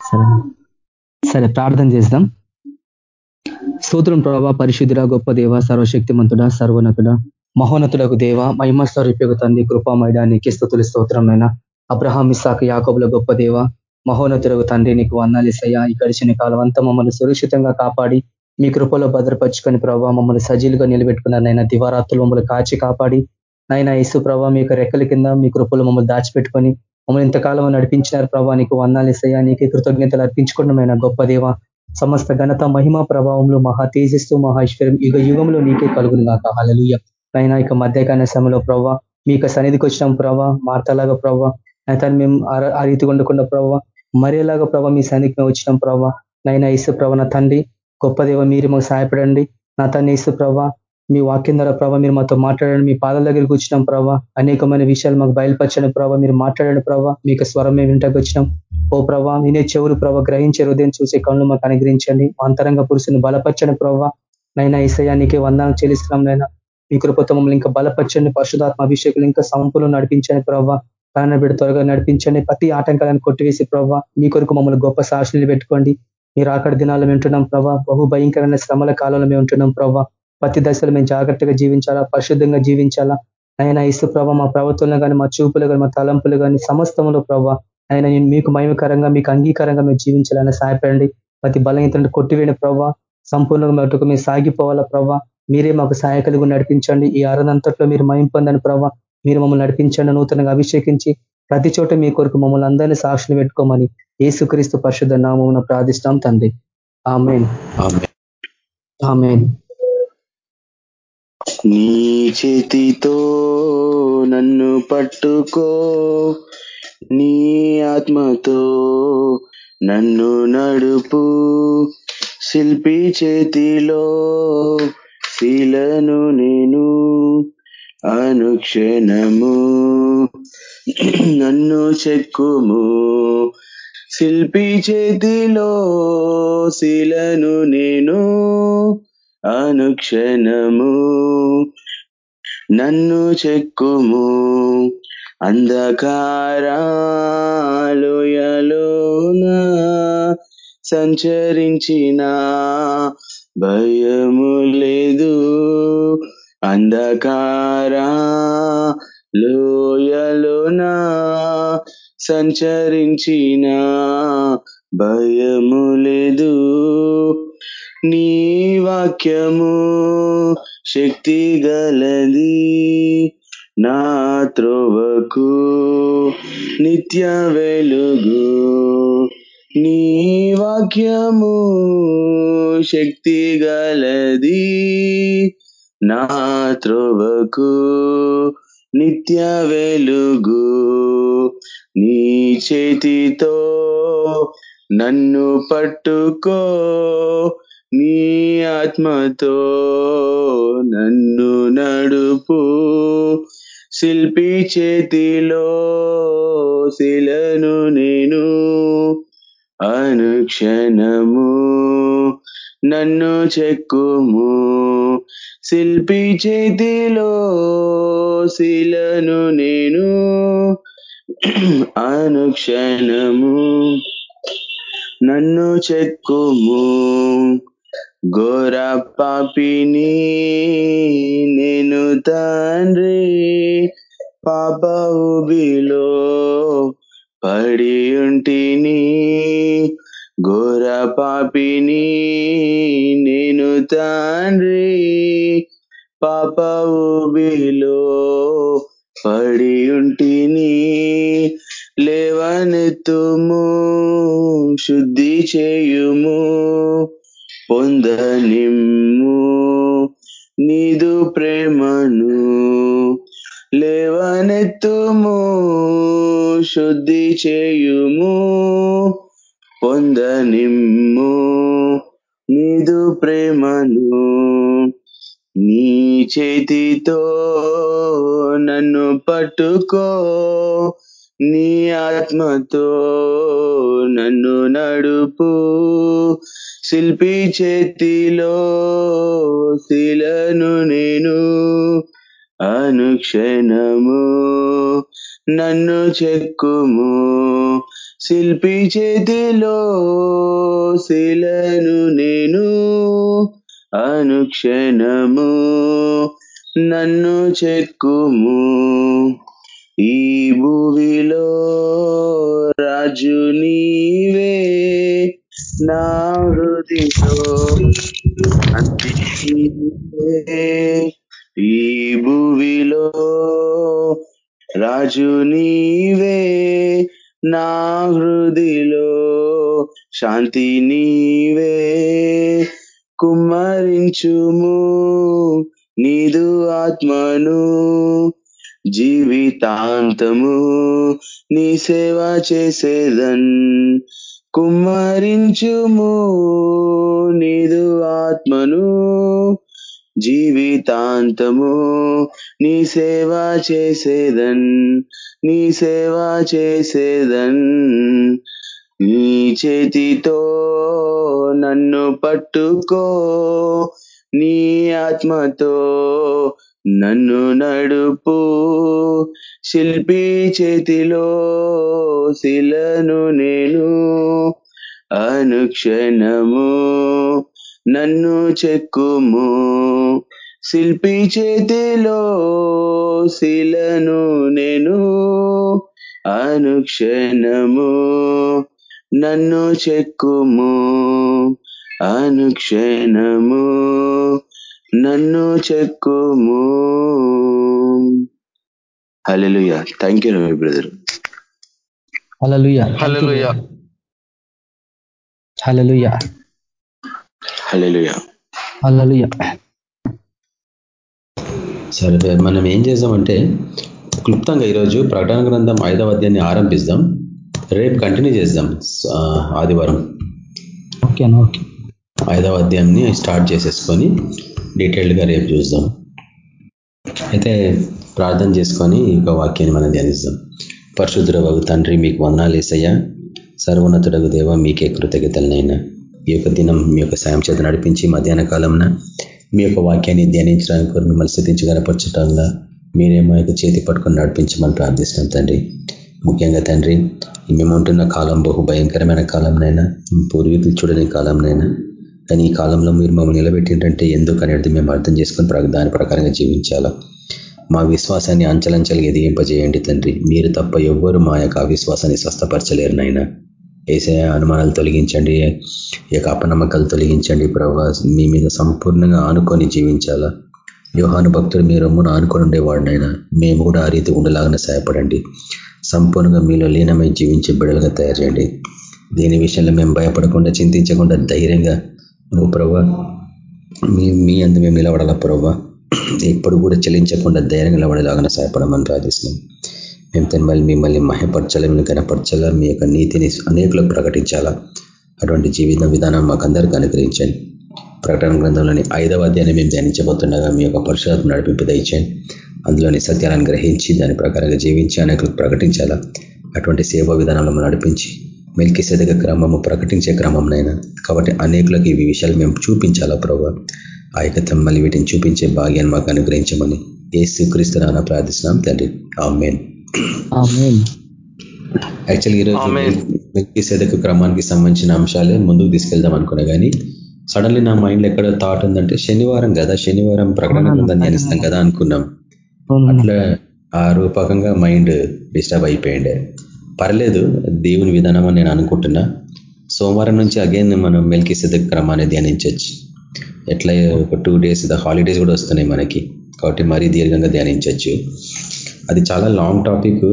సరే. సరే ప్రార్థన చేద్దాం. స్తోత్రం ప్రభా పరిశుద్ధుడ గొప్ప దేవ సర్వశక్తిమంతుడ సర్వనతుడ మహోన్నతులకు దేవ మహిమ స్వరూపకు తండ్రి కృపామైడా నీకే స్థుతులు స్తోత్రమైన అబ్రహాం ఇసాక్ యాకబుల గొప్ప దేవ మహోన్నతులకు తండ్రి నీకు వందాలిసయ్యా ఈ గడిచిన కాలం అంతా మమ్మల్ని సురక్షితంగా కాపాడి మీ కృపలో భద్రపరుచుకొని ప్రభావ మమ్మల్ని సజీలుగా నిలబెట్టుకున్నారు నైనా దివారాత్రులు మమ్మల్ని కాచి కాపాడి నైనా ఇసు ప్రభావ మీ యొక్క రెక్కల కింద మీ కృపలో మమ్మల్ని దాచిపెట్టుకొని మమ్మల్ని ఇంతకాలం నడిపించినారు ప్రభా నీకు వందాలిసయ్యా నీకు కృతజ్ఞతలు అర్పించుకున్నమైన గొప్ప దేవ. సమస్త ఘనత మహిమ ప్రభావంలో మహా తేజస్సు మహేశ్వరం యుగ యుగంలో నీకే కలుగును కాక హలలుయ అయినా ఇక మధ్యకాల సమయంలో ప్రభా మీ యొక్క సన్నిధికి వచ్చినాం ప్రభావ మార్తలాగా ప్రభా. అయితే మేము ఆ రీతి ఉండకుండా ప్రభావ మరేలాగా ప్రభా మీ సన్నిధికి మేము వచ్చినాం ప్రభావ నైనా ఇసు ప్రభ నా తండ్రి గొప్ప దేవ మీరు మాకు సహాయపడండి. నా తన్ని ఇసు ప్రభా మీ వాక్యం ద్వారా ప్రభావ మీరు మాతో మాట్లాడండి. మీ పాదాల దగ్గరికి వచ్చినాం ప్రభావ అనేకమైన విషయాలు మాకు బయలుపరచండి ప్రభావ మీరు మాట్లాడండి ప్రభావ మీకు స్వరం మేము వింటకు వచ్చినాం. ఓ ప్రభా నేనే చెవులు ప్రభావ గ్రహించే హృదయం చూసే కళ్ళు మాకు అనుగ్రహించండి. అంతరంగ పురుషుని బలపరచండి ప్రభావ నైనా ఈసయానికి వందాలు చెల్లిస్తున్నాం నైనా. మీ కృపతో మమ్మల్ని ఇంకా బలపరచండి. పరిశుధాత్మ అభిషేకులు ఇంకా సంపులు నడిపించండి ప్రభావ ప్రాణ బిడ్డ త్వరగా నడిపించండి. ప్రతి ఆటంకాలను కొట్టివేసి ప్రభావ మీ కొరకు మమ్మల్ని గొప్ప సాక్షులు పెట్టుకోండి. మీరు ఆఖరి దినాలు వింటున్నాం ప్రభా. బహు భయంకరమైన శ్రమల కాలంలో మేము ఉంటున్నాం ప్రభా. ప్రతి దశలో మేము జాగ్రత్తగా జీవించాలా పరిశుద్ధంగా జీవించాలా? ఆయన ఇసు ప్రభావ మా ప్రభుత్వంలో కానీ మా చూపులు కానీ మా తలంపులు కానీ సమస్తంలో ప్రభావ ఆయన మీకు మహిమకరంగా మీకు అంగీకారంగా మేము జీవించాలని సహాయపడండి. ప్రతి బలహీనతను కొట్టివేయని ప్రభావ సంపూర్ణంగా మటుకు మేము సాగిపోవాలా ప్రభావ మీరే మాకు సహాయకులుగా నడిపించండి. ఈ ఆరదంతట్లో మీరు మహిం పొందని ప్రభావ మీరు మమ్మల్ని నడిపించండి నూతనంగా అభిషేకించి ప్రతి చోట మీ కొరకు మమ్మల్ని అందరినీ సాక్షులు పెట్టుకోమని ఏసుక్రీస్తు పరిశుద్ధ నామం ప్రార్థిస్తాం తండ్రి. ఆమెన్. ఆమెన్. నీ చేతితో నన్ను పట్టుకో. నీ ఆత్మతో నన్ను నడుపు. శిల్పి చేతిలో శీలను నేను అనుక్షణము. నన్ను చెక్కుము. శిల్పి చేతిలో శిలను నేను అనుక్షణము నన్ను చెక్కుము అంధకారాలోయలోన సంచరించిన భయము లేదు అంధకారా లోయలోనా సంచరించిన భయము లేదు వాక్యము శక్తి గలది నా త్రోవకు నిత్య వెలుగు. నీ వాక్యము శక్తి గలది నా త్రోవకు నిత్య వెలుగు. నీ చేతితో నన్ను పట్టుకో నీ ఆత్మతో నన్ను నడుపు. శిల్పి చేతిలో శిలను నేను అనుక్షణము. నన్ను చెక్కుము. శిల్పి చేతిలో శిలను నేను అనుక్షణము. నన్ను చెక్కుము. ఘోర పాపిని నేను తండ్రి పాప పడి ఉంటిని. ఘోర పాపిని నేను తండ్రి పాప పడి ఉంటిని. లేవనెత్తుము శుద్ధి చేయుము పొందనిమ్ము. నీదు ప్రేమను లేవనెత్తుము శుద్ధి చేయుము. పొందనిమ్ము. నీదు ప్రేమను నీ చేతితో నన్ను పట్టుకో. నీ ఆత్మతో నన్ను నడుపు. శిల్పి చేతిలో శిలను నేను అనుక్షణము నన్ను చెక్కుము. శిల్పి చేతిలో శిలను నేను అనుక్షణము నన్ను చెక్కుము. ఈ భూమిలో రాజు నీవే నా హృదిలో అంతే ఈ భువిలో రాజు నీవే నా హృదిలో శాంతి నీవే. కుమ్మరించుము నీదు ఆత్మను జీవితాంతము నీ సేవ చేసేదన్ కుమ్మరించుము నీదు ఆత్మను జీవితాంతము నీ సేవ చేసేదన్ నీ సేవ చేసేదన్. నీ చేతితో నన్ను పట్టుకో నీ ఆత్మతో నన్ను నడుపు శిల్పి చేతిలో శిలను నేను అనుక్షణము నన్ను చెక్కుము శిల్పి చేతిలో శిలను నేను అనుక్షణము నన్ను చెక్కుము అనుక్షణము నన్ను చెక్కుము. Hallelujah thank you Ravi brother hallelujah hallelujah hallelujah hallelujah hallelujah సరే మనం ఏం చేద్దామంటే క్లుప్తంగా ఈరోజు ప్రకటన గ్రంథం ఐదవ అధ్యాయాన్ని ఆరంభిస్తాం రేపు కంటిన్యూ చేద్దాం ఆదివారం. ఓకే ఐదవ అధ్యాయాన్ని స్టార్ట్ చేసేసుకొని డీటెయిల్డ్గా రేపు చూద్దాం. అయితే ప్రార్థన చేసుకొని ఒక వాక్యాన్ని మనం ధ్యానిస్తాం పరిశుద్ధుల తండ్రి మీకు వందనాలు వేసయ్యా సర్వోన్నతుడగు దేవ మీకే కృతజ్ఞతలనైనా. ఈ యొక్క దినం మీ యొక్క సాయం చేత నడిపించి మధ్యాహ్న కాలంన మీ యొక్క వాక్యాన్ని ధ్యానించడానికి కొరకు మిమ్మల్ని స్థితించి కనపరచటంగా మీరే మా యొక్క చేతి పట్టుకొని నడిపించమని ప్రార్థిస్తున్నాం తండ్రి. ముఖ్యంగా తండ్రి మేము ఉంటున్న కాలం బహు భయంకరమైన కాలంనైనా పూర్వీకులు చూడని కాలంనైనా కానీ ఈ కాలంలో మీరు మమ్మల్ని నిలబెట్టిందంటే ఎందుకు అనేది మేము అర్థం చేసుకొని దాని ప్రకారంగా జీవించాలా. మా విశ్వాసాన్ని అంచలంచలు ఎదిగింపజేయండి తండ్రి. మీరు తప్ప ఎవ్వరు మా యొక్క అవిశ్వాసాన్ని స్వస్థపరచలేరు నాయన. ఏసే అనుమానాలు తొలగించండి ఈ యొక్క అపనమ్మకాలు తొలగించండి ప్రభా. మీ మీద సంపూర్ణంగా ఆనుకొని జీవించాలా. వ్యూహాను భక్తుడు మీరు రొమ్మును ఆనుకొని ఉండేవాడినైనా మేము కూడా ఆ రీతి ఉండలాగానే సహాయపడండి. సంపూర్ణంగా మీలో లీనమై జీవించే బిడలుగా తయారు చేయండి. దీని విషయంలో మేము భయపడకుండా చింతించకుండా ధైర్యంగా నువ్వు ప్రభా మీ మీ అందు మేము నిలబడాలా ప్రభా? ఎప్పుడు కూడా చెల్లించకుండా ధైర్యం నిలబడేలాగానే సహాయపడమని ప్రార్థిస్తున్నాం. మేము తను మిమ్మల్ని మహపరచాలా మిమ్మల్ని కనపరచాలా మీ యొక్క నీతిని అనేకులకు ప్రకటించాలా? అటువంటి జీవిత విధానం మాకందరికీ అనుగ్రహించండి. ప్రకటన గ్రంథంలోని ఐదవ అధ్యాయాన్ని మేము ధ్యానించబోతుండగా మీ యొక్క పరిశోధన నడిపింపు దయచేయండి. అందులోని సత్యాలను గ్రహించి దాని ప్రకారంగా జీవించి అనేకులకు ప్రకటించాలా? అటువంటి సేవా విధానంలో మనం నడిపించి మెల్కి సెదగ క్రమము ప్రకటించే క్రమంనైనా కాబట్టి అనేకులకు ఈ విషయాలు మేము చూపించాలా ప్రభావ ఆ యొక్క మళ్ళీ వీటిని చూపించే భాగ్యాన్ని మాకు అనుగ్రహించమని ఏసు క్రీస్తునాన ప్రార్థిస్తున్నాం తండ్రి. ఆమెన్. ఆమేన్. యాక్చువల్గా ఈరోజు ఆమేన్. మెల్కి సెదకు క్రమానికి సంబంధించిన అంశాలే ముందుకు తీసుకెళ్దాం అనుకున్నా కానీ సడన్లీ నా మైండ్లో ఎక్కడ థాట్ ఉందంటే శనివారం కదా శనివారం ప్రకటన. గ్రంథం ధ్యానిస్తాం కదా అనుకున్నాం. అట్లా ఆ రూపకంగా మైండ్ డిస్టర్బ్ అయిపోయిండే. పర్లేదు దేవుని విధానం అని నేను అనుకుంటున్నా. సోమవారం నుంచి అగైన్ మనం మెల్కి సిద్ధ క్రమాన్ని ధ్యానించవచ్చు ఎట్లా ఒక టూ డేస్ హాలిడేస్ కూడా వస్తున్నాయి మనకి. కాబట్టి మరీ దీర్ఘంగా ధ్యానించవచ్చు అది చాలా లాంగ్ టాపిక్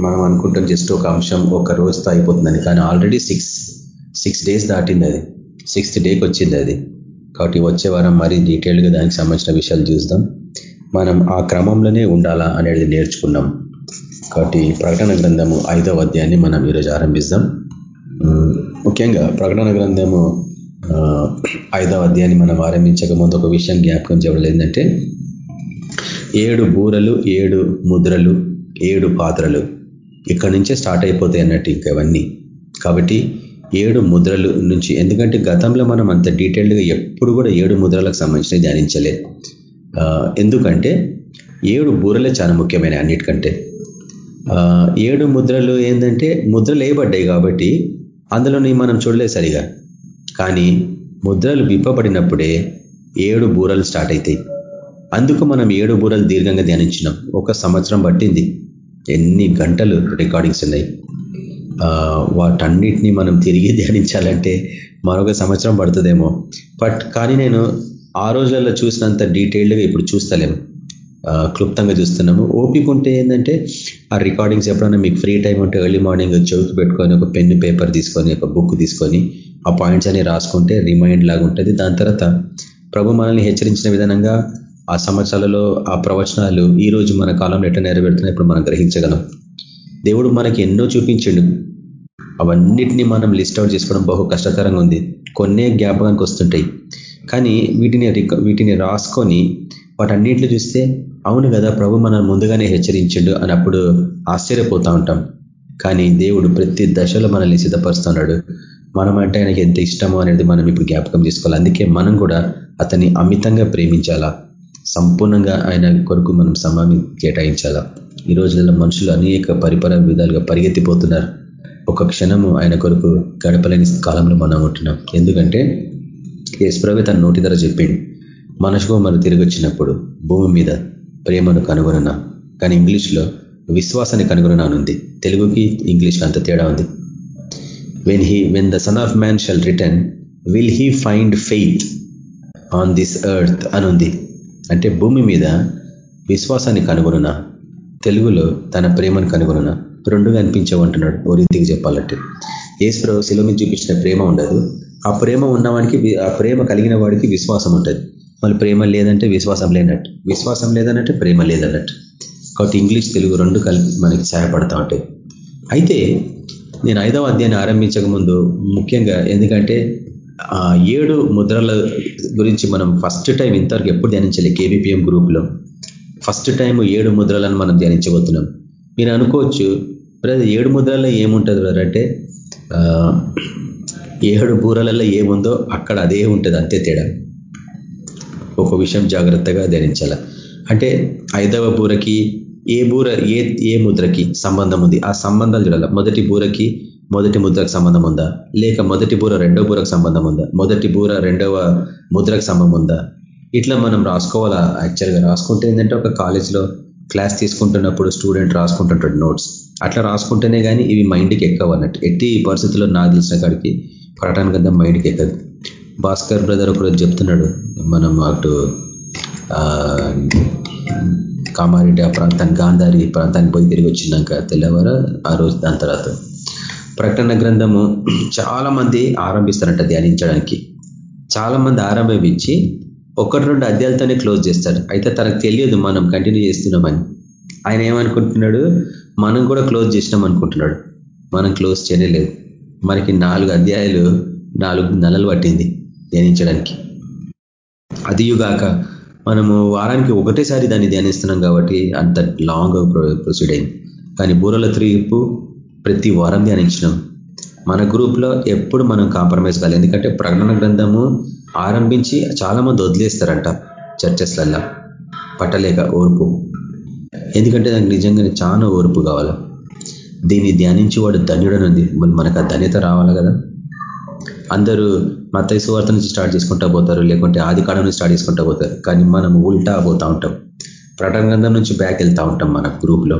మనం అనుకుంటాం జస్ట్ ఒక అంశం ఒక రోజుతో అయిపోతుందని కానీ ఆల్రెడీ సిక్స్ సిక్స్ డేస్ దాటింది అది. సిక్స్త్ డేకి వచ్చింది అది. కాబట్టి వచ్చే వారం మరీ డీటెయిల్డ్గా దానికి సంబంధించిన విషయాలు చూద్దాం. మనం ఆ క్రమంలోనే ఉండాలా అనేది నేర్చుకున్నాం. కాబట్టి ప్రకటన గ్రంథము ఐదవ అధ్యాయాన్ని మనం ఈరోజు ఆరంభిస్తాం ముఖ్యంగా ప్రకటన గ్రంథము ఐదవ అధ్యాయాన్ని మనం ఆరంభించక ముందు ఒక విషయం జ్ఞాపకం చేయడం ఏంటంటే ఏడు బూరలు ఏడు ముద్రలు ఏడు పాత్రలు ఇక్కడి నుంచే స్టార్ట్ అయిపోతాయి అన్నట్టు ఇంకవన్నీ ఇవన్నీ. కాబట్టి ఏడు ముద్రలు నుంచి ఎందుకంటే గతంలో మనం అంత డీటెయిల్డ్గా ఎప్పుడు కూడా ఏడు ముద్రలకు సంబంధించిన ధ్యానించలేదు ఎందుకంటే ఏడు బూరలే చాలా ముఖ్యమైన అన్నిటికంటే. ఏడు ముద్రలు ఏంటంటే ముద్రలు వేయబడ్డాయి కాబట్టి అందులోని మనం చూడలేదు సరిగా. కానీ ముద్రలు విప్పబడినప్పుడే ఏడు బూరలు స్టార్ట్ అవుతాయి అందుకు మనం ఏడు బూరలు దీర్ఘంగా ధ్యానించినాం. ఒక సంవత్సరం పట్టింది. ఎన్ని గంటలు రికార్డింగ్స్ ఉన్నాయి. వాటన్నిటిని మనం తిరిగి ధ్యానించాలంటే మరొక సంవత్సరం పడుతుందేమో. బట్ కానీ నేను ఆ రోజులలో చూసినంత డీటెయిల్డ్గా ఇప్పుడు చూస్తలేము క్లుప్తంగా చూస్తున్నాము. ఓపిక ఉంటే ఏంటంటే ఆ రికార్డింగ్స్ ఎప్పుడైనా మీకు ఫ్రీ టైం ఉంటే ఎర్లీ మార్నింగ్ చదువుకు పెట్టుకొని ఒక పెన్ పేపర్ తీసుకొని ఒక బుక్ తీసుకొని ఆ పాయింట్స్ అని రాసుకుంటే రిమైండ్ లాగా ఉంటుంది. దాని తర్వాత ప్రభు మనల్ని హెచ్చరించిన విధానంగా ఆ సంవత్సరాలలో ఆ ప్రవచనాలు ఈ రోజు మన కాలంలో ఎట్లా నెరవేరుతున్నాయి ఇప్పుడు మనం గ్రహించగలం. దేవుడు మనకి ఎన్నో చూపించిండు. అవన్నిటినీ మనం లిస్ట్ అవుట్ చేసుకోవడం బహు కష్టతరంగా ఉంది. కొన్నే జ్ఞాపకానికి వస్తుంటాయి. కానీ వీటిని వీటిని రాసుకొని వాటన్నింటిని చూస్తే అవును కదా ప్రభు మనం ముందుగానే హెచ్చరించిండు అన్నప్పుడు ఆశ్చర్యపోతూ ఉంటాం. కానీ దేవుడు ప్రతి దశలో మనల్ని సిద్ధపరుస్తున్నాడు మనం అంటే ఆయనకి ఎంత ఇష్టమో అనేది మనం ఇప్పుడు జ్ఞాపకం చేసుకోవాలి. అందుకే మనం కూడా అతన్ని అమితంగా ప్రేమించాలా? సంపూర్ణంగా ఆయన కొరకు మనం సమయాన్ని కేటాయించాలా? ఈ రోజులలో మనుషులు అనేక పరిపర విధాలుగా పరిగెత్తిపోతున్నారు. ఒక క్షణము ఆయన కొరకు గడపలేని కాలంలో మనం ఉంటున్నాం. ఎందుకంటే యేసుప్రవే తన నోటి ధర చెప్పిండు. మనసుకు మనం తిరిగి వచ్చినప్పుడు భూమి మీద ప్రేమను కనుగొనన్నా. కానీ ఇంగ్లీష్లో విశ్వాసాన్ని కనుగొననుంది తెలుగుకి ఇంగ్లీష్కి అంత తేడా ఉంది. When he when the son of man shall return will he find faith on this earth అనుంది. అంటే భూమి మీద విశ్వాసాన్ని కనుగొనునా తెలుగులో తన ప్రేమను కనుగొనునా రెండుగా అనిపించవంటున్నాడు ఓ రీతికి చెప్పాలంటే. శిలో శిలోమి చూపించిన ప్రేమ ఉండదు. ఆ ప్రేమ ఉన్నవాడికి ఆ ప్రేమ కలిగిన వాడికి విశ్వాసం ఉంటుంది. మళ్ళీ ప్రేమ లేదంటే విశ్వాసం లేనట్టు. విశ్వాసం లేదన్నట్టు ప్రేమ లేదన్నట్టు. కాబట్టి ఇంగ్లీష్ తెలుగు రెండు కలిపి మనకి సహాయపడతా ఉంటాయి అయితే నేను ఐదవ అధ్యాయాన్ని ఆరంభించక ముందు ముఖ్యంగా ఎందుకంటే ఆ ఏడు ముద్రల గురించి మనం ఫస్ట్ టైం ఇంతవరకు ఎప్పుడు ధ్యానించాలి కేబిపిఎం గ్రూప్లో. ఫస్ట్ టైం ఏడు ముద్రలను మనం ధ్యానించబోతున్నాం. మీరు అనుకోవచ్చు బ్రదర్ ఏడు ముద్రల్లో ఏముంటుంది బ్రదర్ అంటే ఏడు బూరలలో ఏముందో అక్కడ అదే ఉంటుంది అంతే తేడా. ఒక విషయం జాగ్రత్తగా ధ్యానించాల. అంటే ఐదవ బూరకి ఏ బూర ఏ ఏ ముద్రకి సంబంధం ఉంది? ఆ సంబంధాలు చూడాలి. మొదటి బూరకి మొదటి ముద్రకు సంబంధం ఉందా? లేక మొదటి బూర రెండవ బూరకు సంబంధం ఉందా? మొదటి బూర రెండవ ముద్రకు సంబంధం ఉందా? ఇట్లా మనం రాసుకోవాలా? యాక్చువల్గా రాసుకుంటే ఏంటంటే ఒక కాలేజ్లో క్లాస్ తీసుకుంటున్నప్పుడు స్టూడెంట్ రాసుకుంటుంటాడు నోట్స్. అట్లా రాసుకుంటేనే కానీ ఇవి మైండ్కి ఎక్కవు అన్నట్టు. ఎట్టి పరిస్థితుల్లో నాకు తెలిసిన కాడికి ప్రకటన గంధం మైండ్కి ఎక్కదు. భాస్కర్ బ్రదర్ ఒకరోజు చెప్తున్నాడు మనం అటు కామారెడ్డి ఆ ప్రాంతానికి గాంధారి ప్రాంతానికి పోయి తిరిగి వచ్చినాక తెల్లవారు ఆ రోజు దాని తర్వాత. ప్రకటన గ్రంథము చాలా మంది ఆరంభిస్తారంట ధ్యానించడానికి. చాలా మంది ఆరంభించి ఒకటి రెండు అధ్యాయాలతోనే క్లోజ్ చేస్తారు. అయితే తనకు తెలియదు మనం కంటిన్యూ చేస్తున్నామని. ఆయన ఏమనుకుంటున్నాడు? మనం కూడా క్లోజ్ చేసినాం అనుకుంటున్నాడు. మనం క్లోజ్ చేయలేదు మనకి నాలుగు అధ్యాయాలు నాలుగు నెలలు పట్టింది. ధ్యానించడానికి. అదియుగాక మనము వారానికి ఒకటేసారి దాన్ని ధ్యానిస్తున్నాం కాబట్టి అంత లాంగ్ ప్రొసీడ్ అయింది కానీ బూరల త్రీపు ప్రతి వారం ధ్యానించినాం. మన గ్రూప్లో ఎప్పుడు మనం కాంప్రమైజ్ కాలేదు. ఎందుకంటే ప్రకటన గ్రంథము ఆరంభించి చాలా మంది వదిలేస్తారంట చర్చెస్లల్లో. పట్టలేక ఓర్పు. ఎందుకంటే దానికి నిజంగానే చాలా ఓర్పు కావాలి. దీన్ని ధ్యానించి వాడు ధన్యుడనుంది మనకు ఆ ధన్యత రావాలి కదా. అందరూ మత సువార్త నుంచి స్టార్ట్ చేసుకుంటా పోతారు లేకుంటే ఆది కాలం నుంచి స్టార్ట్ చేసుకుంటా పోతారు. కానీ మనం ఉల్టా పోతా ఉంటాం. ప్రకటన గ్రంథం నుంచి బ్యాక్ వెళ్తూ ఉంటాం మన గ్రూప్లో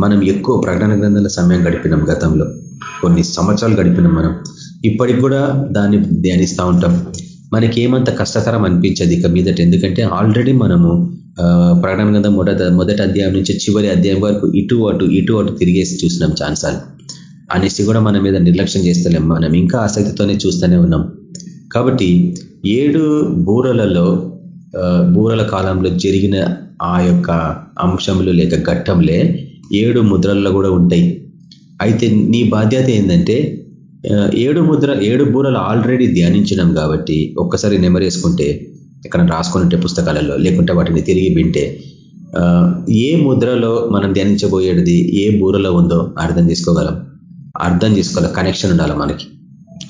మనం ఎక్కువ ప్రకటన గ్రంథాల సమయం గడిపినాం గతంలో. కొన్ని సంవత్సరాలు గడిపినాం మనం. ఇప్పటికి కూడా దాన్ని ధ్యానిస్తూ ఉంటాం. మనకి ఏమంత కష్టతరం అనిపించదు ఇక మీదట. ఎందుకంటే ఆల్రెడీ మనము ప్రకటన గ్రంథం మొదట మొదటి అధ్యాయం నుంచి చివరి అధ్యాయం వరకు ఇటు అటు ఇటు అటు తిరిగేసి చూసినాం ఛాన్సాలు అనేసి కూడా మన మీద నిర్లక్ష్యం చేస్తలేం మనం. ఇంకా ఆసక్తితోనే చూస్తూనే ఉన్నాం. కాబట్టి ఏడు బూరలలో బూరల కాలంలో జరిగిన ఆ యొక్క అంశములు లేక ఘట్టంలే ఏడు ముద్రల్లో కూడా ఉంటాయి. అయితే నీ బాధ్యత ఏంటంటే ఏడు ముద్ర ఏడు బూరలు ఆల్రెడీ ధ్యానించినాం కాబట్టి ఒక్కసారి నెమరేసుకుంటే ఎక్కడ ఉంటే పుస్తకాలలో లేకుంటే వాటిని తిరిగి వింటే ఏ ముద్రలో మనం ధ్యానించబోయేది ఏ బూరలో ఉందో అర్థం చేసుకోగలం. అర్థం చేసుకోవాలి కనెక్షన్ ఉండాలి మనకి.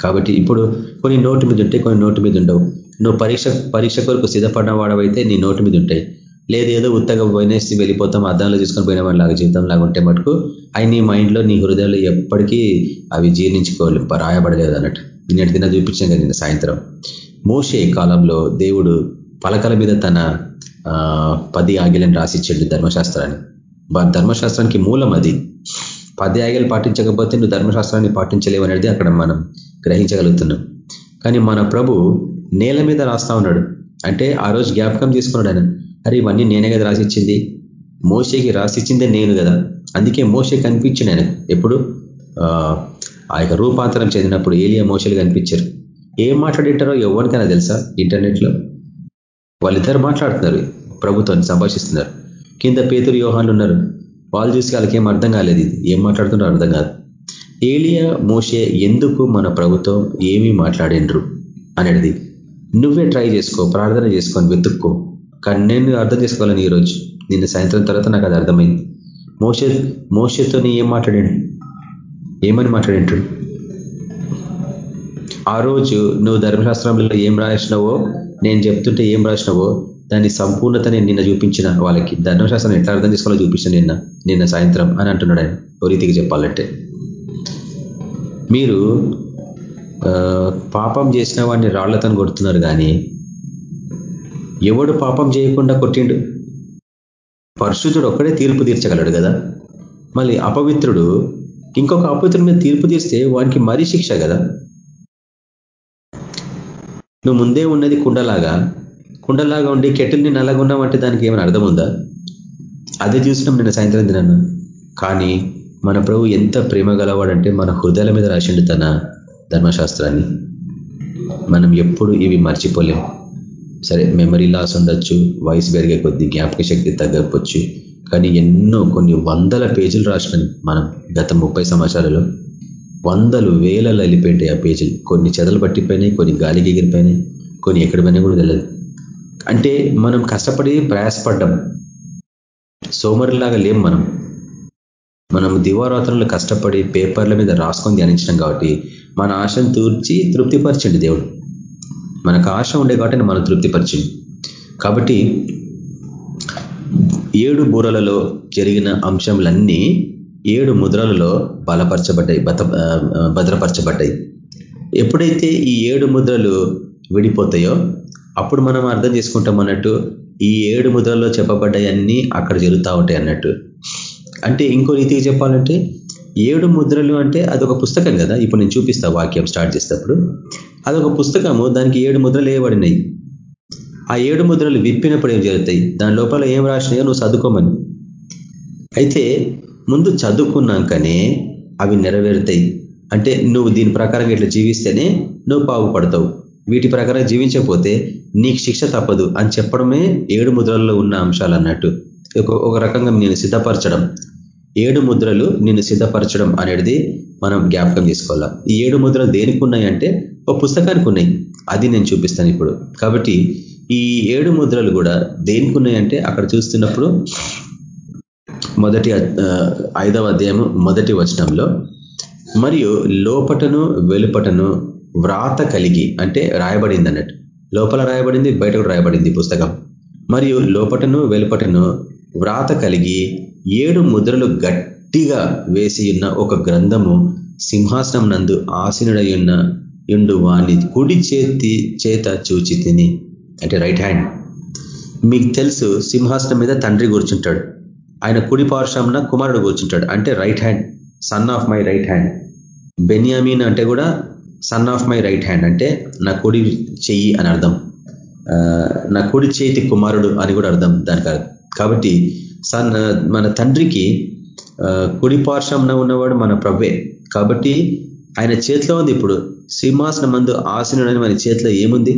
కాబట్టి ఇప్పుడు కొన్ని నోటు మీద ఉంటాయి కొన్ని నోటు మీద ఉండవు. నువ్వు పరీక్ష పరీక్ష కొరకు సిద్ధపడిన వాడవైతే నీ నోటు మీద ఉంటాయి. లేదు ఏదో ఉత్తగా పోయినేసి వెళ్ళిపోతాం అద్దంలో తీసుకొని పోయిన వాడి లాగా జీవితం లాగా ఉంటే మటుకు అవి నీ మైండ్లో నీ హృదయంలో ఎప్పటికీ అవి జీర్ణించుకోవాలి రాయబడలేదు అన్నట్టు. నిన్నటి దిన చూపించాం కదా నిన్న సాయంత్రం. మోసే కాలంలో దేవుడు పలకల మీద తన పది ఆగిలను రాసిచ్చాడు ధర్మశాస్త్రాన్ని. ధర్మశాస్త్రానికి మూలం అది. పది పాటించకపోతే నువ్వు ధర్మశాస్త్రాన్ని పాటించలేవు అనేది అక్కడ మనం గ్రహించగలుగుతున్నాం. కానీ మన ప్రభు నేల మీద రాస్తా ఉన్నాడు. అంటే ఆ రోజు జ్ఞాపకం చేసుకున్నాడు ఆయన. అరే ఇవన్నీ నేనే కదా రాసిచ్చింది. మోసేకి రాసిచ్చిందే నేను కదా. అందుకే మోసే కనిపించింది ఆయన. ఎప్పుడు? ఆ యొక్క రూపాంతరం చెందినప్పుడు ఏలియా మోసలు కనిపించారు. ఏం మాట్లాడింటారో ఎవరికైనా తెలుసా ఇంటర్నెట్లో? వాళ్ళిద్దరు మాట్లాడుతున్నారు. ప్రభుత్వాన్ని సంభాషిస్తున్నారు. కింద పేతురు యోహాన్లు ఉన్నారు. వాళ్ళు చూసి వాళ్ళకి ఏం అర్థం కాలేదు ఇది. ఏం మాట్లాడుతున్నారో అర్థం కాదు. ఏలియా మోసే ఎందుకు మన ప్రభుత్వం ఏమీ మాట్లాడిండ్రు అనేది నువ్వే ట్రై చేసుకో ప్రార్థన చేసుకొని వెతుక్కో. కానీ నేను అర్థం చేసుకోవాలని ఈరోజు నిన్న సాయంత్రం తర్వాత నాకు అది అర్థమైంది. మోసే మోసతో ఏం మాట్లాడాడు ఏమని మాట్లాడింటాడు ఆ రోజు నువ్వు ధర్మశాస్త్రంలో ఏం రాసినావో నేను చెప్తుంటే ఏం రాసినావో దాని సంపూర్ణత నేను నిన్న చూపించిన వాళ్ళకి. ధర్మశాస్త్రం ఎట్లా అర్థం చేసుకోవాలో చూపించిన నిన్న నిన్న సాయంత్రం అని అంటున్నాడు ఆయన. ఓ రీతికి చెప్పాలంటే. మీరు పాపం చేసిన వాడిని రాళ్ళతో కొడుతున్నారు కానీ ఎవడు పాపం చేయకుండా కొట్టిండు? పరిశుద్ధుడు ఒక్కడే తీర్పు తీర్చగలడు కదా? మళ్ళీ అపవిత్రుడు ఇంకొక అపవిత్రుడి మీద తీర్పు తీస్తే వానికి మరీ శిక్ష కదా? నువ్వు ముందే ఉన్నది కుండలాగా కుండలాగా ఉండి కెటిల్ని నల్లగున్నామంటే దానికి ఏమైనా అర్థం ఉందా? అదే చూసినాం నేను సాయంత్రం తిన్నాను. కానీ మన ప్రభు ఎంత ప్రేమ గలవాడంటే మన హృదయాల మీద రాసిండు తన ధర్మశాస్త్రాన్ని. మనం ఎప్పుడు ఇవి మర్చిపోలేం. సరే మెమరీ లాస్ ఉండొచ్చు వయసు పెరిగే కొద్ది జ్ఞాపక శక్తి తగ్గకపోవచ్చు. కానీ ఎన్నో కొన్ని వందల పేజీలు రాసినాం మనం గత ముప్పై సంవత్సరాలలో. వందలు వేలలో వెళ్ళిపోయింటాయి ఆ పేజీలు. కొన్ని చెదలు పట్టిపోయినాయి కొన్ని గాలికి ఎగిరిపోయినాయి కొన్ని ఎక్కడ పోయినా కూడా తెలియదు. అంటే మనం కష్టపడి ప్రయాసపడ్డం. సోమరులాగా లేం మనం. మనం దివారాత్రులు కష్టపడి పేపర్ల మీద రాసుకొని ధ్యానించడం కాబట్టి మన ఆశను తూర్చి తృప్తిపరచండి దేవుడు. మనకు ఆశ ఉండే కాబట్టి మనం తృప్తిపరచండి. కాబట్టి ఏడు బూరలలో జరిగిన అంశంలన్నీ ఏడు ముద్రలలో బలపరచబడ్డాయి భద్రపరచబడ్డాయి. ఎప్పుడైతే ఈ ఏడు ముద్రలు విడిపోతాయో అప్పుడు మనం అర్థం చేసుకుంటాం అన్నట్టు ఈ ఏడు ముద్రల్లో చెప్పబడ్డాయన్నీ అక్కడ జరుగుతూ ఉంటాయి అన్నట్టు. అంటే ఇంకో రీతికి చెప్పాలంటే ఏడు ముద్రలు అంటే అదొక పుస్తకం కదా? ఇప్పుడు నేను చూపిస్తా వాక్యం స్టార్ట్ చేసేటప్పుడు. అదొక పుస్తకము దానికి ఏడు ముద్రలు వేయబడినాయి. ఆ ఏడు ముద్రలు విప్పినప్పుడు ఏం జరుగుతాయి? దాని లోపల ఏం రాసినాయో నువ్వు చదువుకోమని. అయితే ముందు చదువుకున్నాకనే అవి నెరవేరుతాయి. అంటే నువ్వు దీని ప్రకారంగా ఇట్లా జీవిస్తేనే నువ్వు బాగుపడతావు వీటి ప్రకారం జీవించకపోతే నీకు శిక్ష తప్పదు అని చెప్పడమే ఏడు ముద్రల్లో ఉన్న అంశాలు అన్నట్టు. ఒక రకంగా నేను సిద్ధపరచడం. ఏడు ముద్రలు నిన్ను సిద్ధపరచడం అనేది మనం జ్ఞాపకం చేసుకోవాలా? ఈ ఏడు ముద్రలు దేనికి ఉన్నాయంటే ఒక పుస్తకానికి ఉన్నాయి. అది నేను చూపిస్తాను ఇప్పుడు. కాబట్టి ఈ ఏడు ముద్రలు కూడా దేనికి ఉన్నాయంటే అక్కడ చూస్తున్నప్పుడు మొదటి ఐదవ అధ్యాయము మొదటి వచనంలో మరియు లోపటను వెలుపటను వ్రాత కలిగి అంటే రాయబడింది అన్నట్టు. లోపల రాయబడింది బయటకు రాయబడింది పుస్తకం. మరియు లోపటను వెలుపటను వ్రాత కలిగి ఏడు ముద్రలు గట్టిగా వేసి ఉన్న ఒక గ్రంథము సింహాసనం నందు ఆసీనుడై ఉన్న ఎండు వాణి కుడి చేతి చేత చూచి తిని అంటే రైట్ హ్యాండ్ మీకు తెలుసు సింహాసనం మీద తండ్రి కూర్చుంటాడు. ఆయన కుడి పార్శ్వంన కుమారుడు కూర్చుంటాడు. అంటే right hand son of my right hand Benjamin అంటే కూడా son of my right hand అంటే నా కుడి చెయ్యి అని అర్థం. నా కుడి చేతి కుమారుడు అని కూడా అర్థం దానికి కాబట్టి సన్ మన తండ్రికి కుడి పార్శ్వంన ఉన్నవాడు మన ప్రవ్వే కాబట్టి ఆయన చేతిలో ఉంది ఇప్పుడు. సింహాసనం మందు ఆసనుడని మన చేతిలో ఏముంది?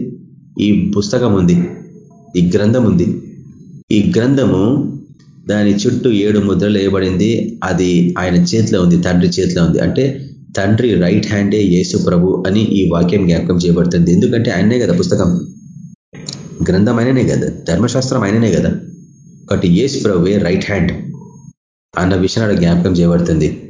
ఈ పుస్తకం ఉంది. ఈ గ్రంథం ఉంది. ఈ గ్రంథము దాని చుట్టూ ఏడు ముద్రలు వేయబడింది. అది ఆయన చేతిలో ఉంది తండ్రి చేతిలో ఉంది. అంటే తండ్రి రైట్ హ్యాండే యేసు ప్రభు అని ఈ వాక్యం జ్ఞాపకం చేయబడుతుంది. ఎందుకంటే ఆయనే కదా పుస్తకం? గ్రంథం ఆయననే కదా? ధర్మశాస్త్రం ఆయననే కదా? కాబట్టి యేసు ప్రభువే రైట్ హ్యాండ్ అన్న విషయాన్ని జ్ఞాపకం చేయబడుతుంది.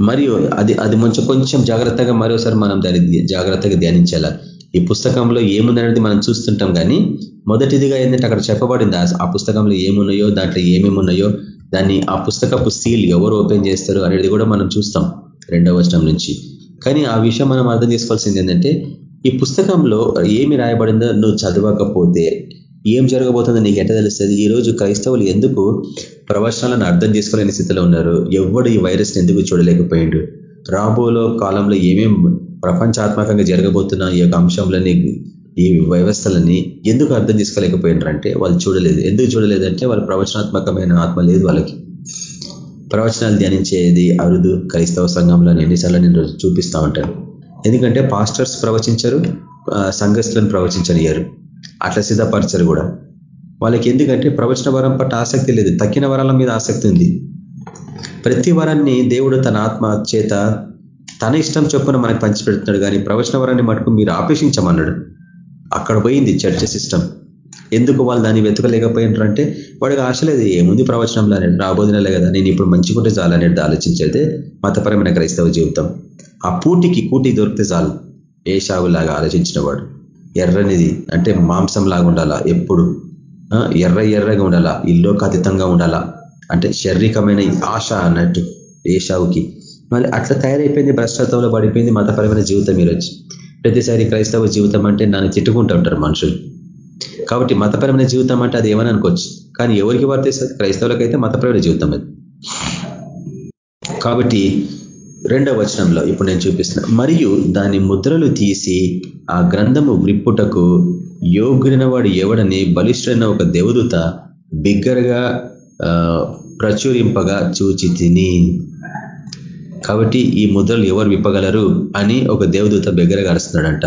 మరియు అది అది మంచి కొంచెం జాగ్రత్తగా మరోసారి మనం దాన్ని జాగ్రత్తగా ధ్యానించాల. ఈ పుస్తకంలో ఏముందనేది మనం చూస్తుంటాం కానీ మొదటిదిగా ఏంటంటే అక్కడ చెప్పబడింది ఆ పుస్తకంలో ఏమున్నాయో దాంట్లో ఏమేమి ఉన్నాయో దాన్ని ఆ పుస్తకపు సీల్ ఎవరు ఓపెన్ చేస్తారు అనేది కూడా మనం చూస్తాం. రెండవ వచనం నుంచి. కానీ ఆ విషయం మనం అర్థం చేసుకోవాల్సింది ఏంటంటే ఈ పుస్తకంలో ఏమి రాయబడిందో నువ్వు చదవకపోతే ఏం జరగబోతుందో నీకు ఎట్ట తెలుస్తుంది? ఈ రోజు క్రైస్తవులు ఎందుకు ప్రవచనాలను అర్థం చేసుకోలేని స్థితిలో ఉన్నారు? ఎవడు ఈ వైరస్ని ఎందుకు చూడలేకపోయిండు? రాబోలో కాలంలో ఏమేం ప్రపంచాత్మకంగా జరగబోతున్న ఈ యొక్క అంశంలని ఈ వ్యవస్థలని ఎందుకు అర్థం చేసుకోలేకపోయినారంటే వాళ్ళు చూడలేదు. ఎందుకు చూడలేదంటే వాళ్ళు ప్రవచనాత్మకమైన ఆత్మ లేదు వాళ్ళకి. ప్రవచనాలు ధ్యానించేది అరుదు క్రైస్తవ సంఘంలో ఎన్నిసార్లు నేను చూపిస్తూ ఉంటాను. ఎందుకంటే పాస్టర్స్ ప్రవచించరు సంఘస్థులను ప్రవచించనియరు అట్లా సిద్ధపరచరు కూడా. వాళ్ళకి ఎందుకంటే ప్రవచన వరం పట్ల ఆసక్తి లేదు. తక్కిన వరాల మీద ఆసక్తి ఉంది. ప్రతి వరాన్ని దేవుడు తన ఆత్మ చేత తన ఇష్టం చొప్పున మనకు పంచిపెడుతున్నాడు. కానీ ప్రవచన వరాన్ని మటుకు మీరు ఆపేక్షించమన్నాడు. అక్కడ పోయింది చర్చ సిస్టమ్. ఎందుకు వాళ్ళు దాన్ని వెతకలేకపోయినారంటే వాడికి ఆశ లేదు. ఏముంది ప్రవచనంలో అనేది? రాబోదినలే కదా. నేను ఇప్పుడు మంచిగుంటే చాలు అనేది ఆలోచించేదే మతపరమైన క్రైస్తవ జీవితం. ఆ పూటికి కూటి దొరికితే చాలు. ఏ షావులాగా ఆలోచించిన వాడు ఎర్రనిది అంటే మాంసం లాగా ఉండాలా? ఎప్పుడు? ఎర్ర ఎర్రగా ఉండాలా? ఇల్లోకాతీతంగా ఉండాలా? అంటే శారీరకమైన ఆశ అన్నట్టు ఏ షావుకి మళ్ళీ అట్లా తయారైపోయింది భ్రష్టత్వంలో పడిపోయింది మతపరమైన జీవితం ఈరోజు. ప్రతిసారి క్రైస్తవ జీవితం అంటే నన్ను తిట్టుకుంటూ ఉంటారు మనుషులు. కాబట్టి మతపరమైన జీవితం అంటే అది ఏమని అనుకోవచ్చు? కానీ ఎవరికి వర్తిస్తుంది క్రైస్తవులకైతే మతపరమైన జీవితం అది. కాబట్టి రెండవ వచనంలో ఇప్పుడు నేను చూపిస్తున్నా. మరియు దాని ముద్రలు తీసి ఆ గ్రంథము విప్పుటకు యోగ్యున వాడు ఎవడని బలిష్ఠైన ఒక దేవదూత బిగ్గరగా ప్రచురింపగా చూచి తిని కాబట్టి ఈ ముద్రలు ఎవరు విప్పగలరు అని ఒక దేవదూత బిగ్గరగా అరుస్తున్నాడంట.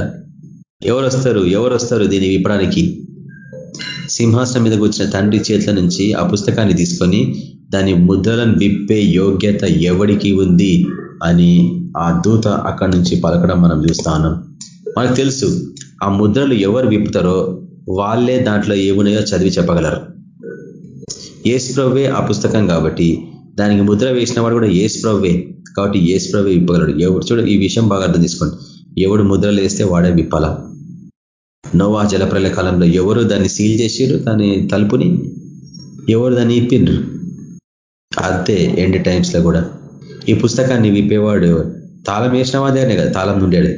ఎవరు వస్తారు ఎవరు వస్తారు దీన్ని విప్పడానికి? సింహాసనం మీద కూర్చున్న తండ్రి చేతుల నుంచి ఆ పుస్తకాన్ని తీసుకొని దాని ముద్రలను విప్పే యోగ్యత ఎవడికి ఉంది అని ఆ దూత అక్కడి నుంచి పలకడం మనం చూస్తాను మనకు తెలుసు ఆ ముద్రలు ఎవరు విప్పుతారో వాళ్ళే దాంట్లో ఏమున్నాయో చదివి చెప్పగలరు. ఏసుప్రవ్వే ఆ పుస్తకం కాబట్టి దానికి ముద్ర వేసిన వాడు కూడా ఏసుప్రవ్వే కాబట్టి ఏసుప్రవ్వే విప్పగలడు. ఎవడు చూడ ఈ విషయం బాగా అర్థం తీసుకోండి ఎవడు ముద్రలు వేస్తే వాడే విప్పాల. నోవా జలప్రలయ కాలంలో ఎవరు దాన్ని సీల్ చేసిరు దాని తలుపుని ఎవరు దాన్ని ఇప్పిండ్రు అంతే ఎండ్ టైమ్స్లో కూడా. ఈ పుస్తకాన్ని విప్పేవాడు తాళం వేసిన వాదేనే కదా తాళం నుండాడు.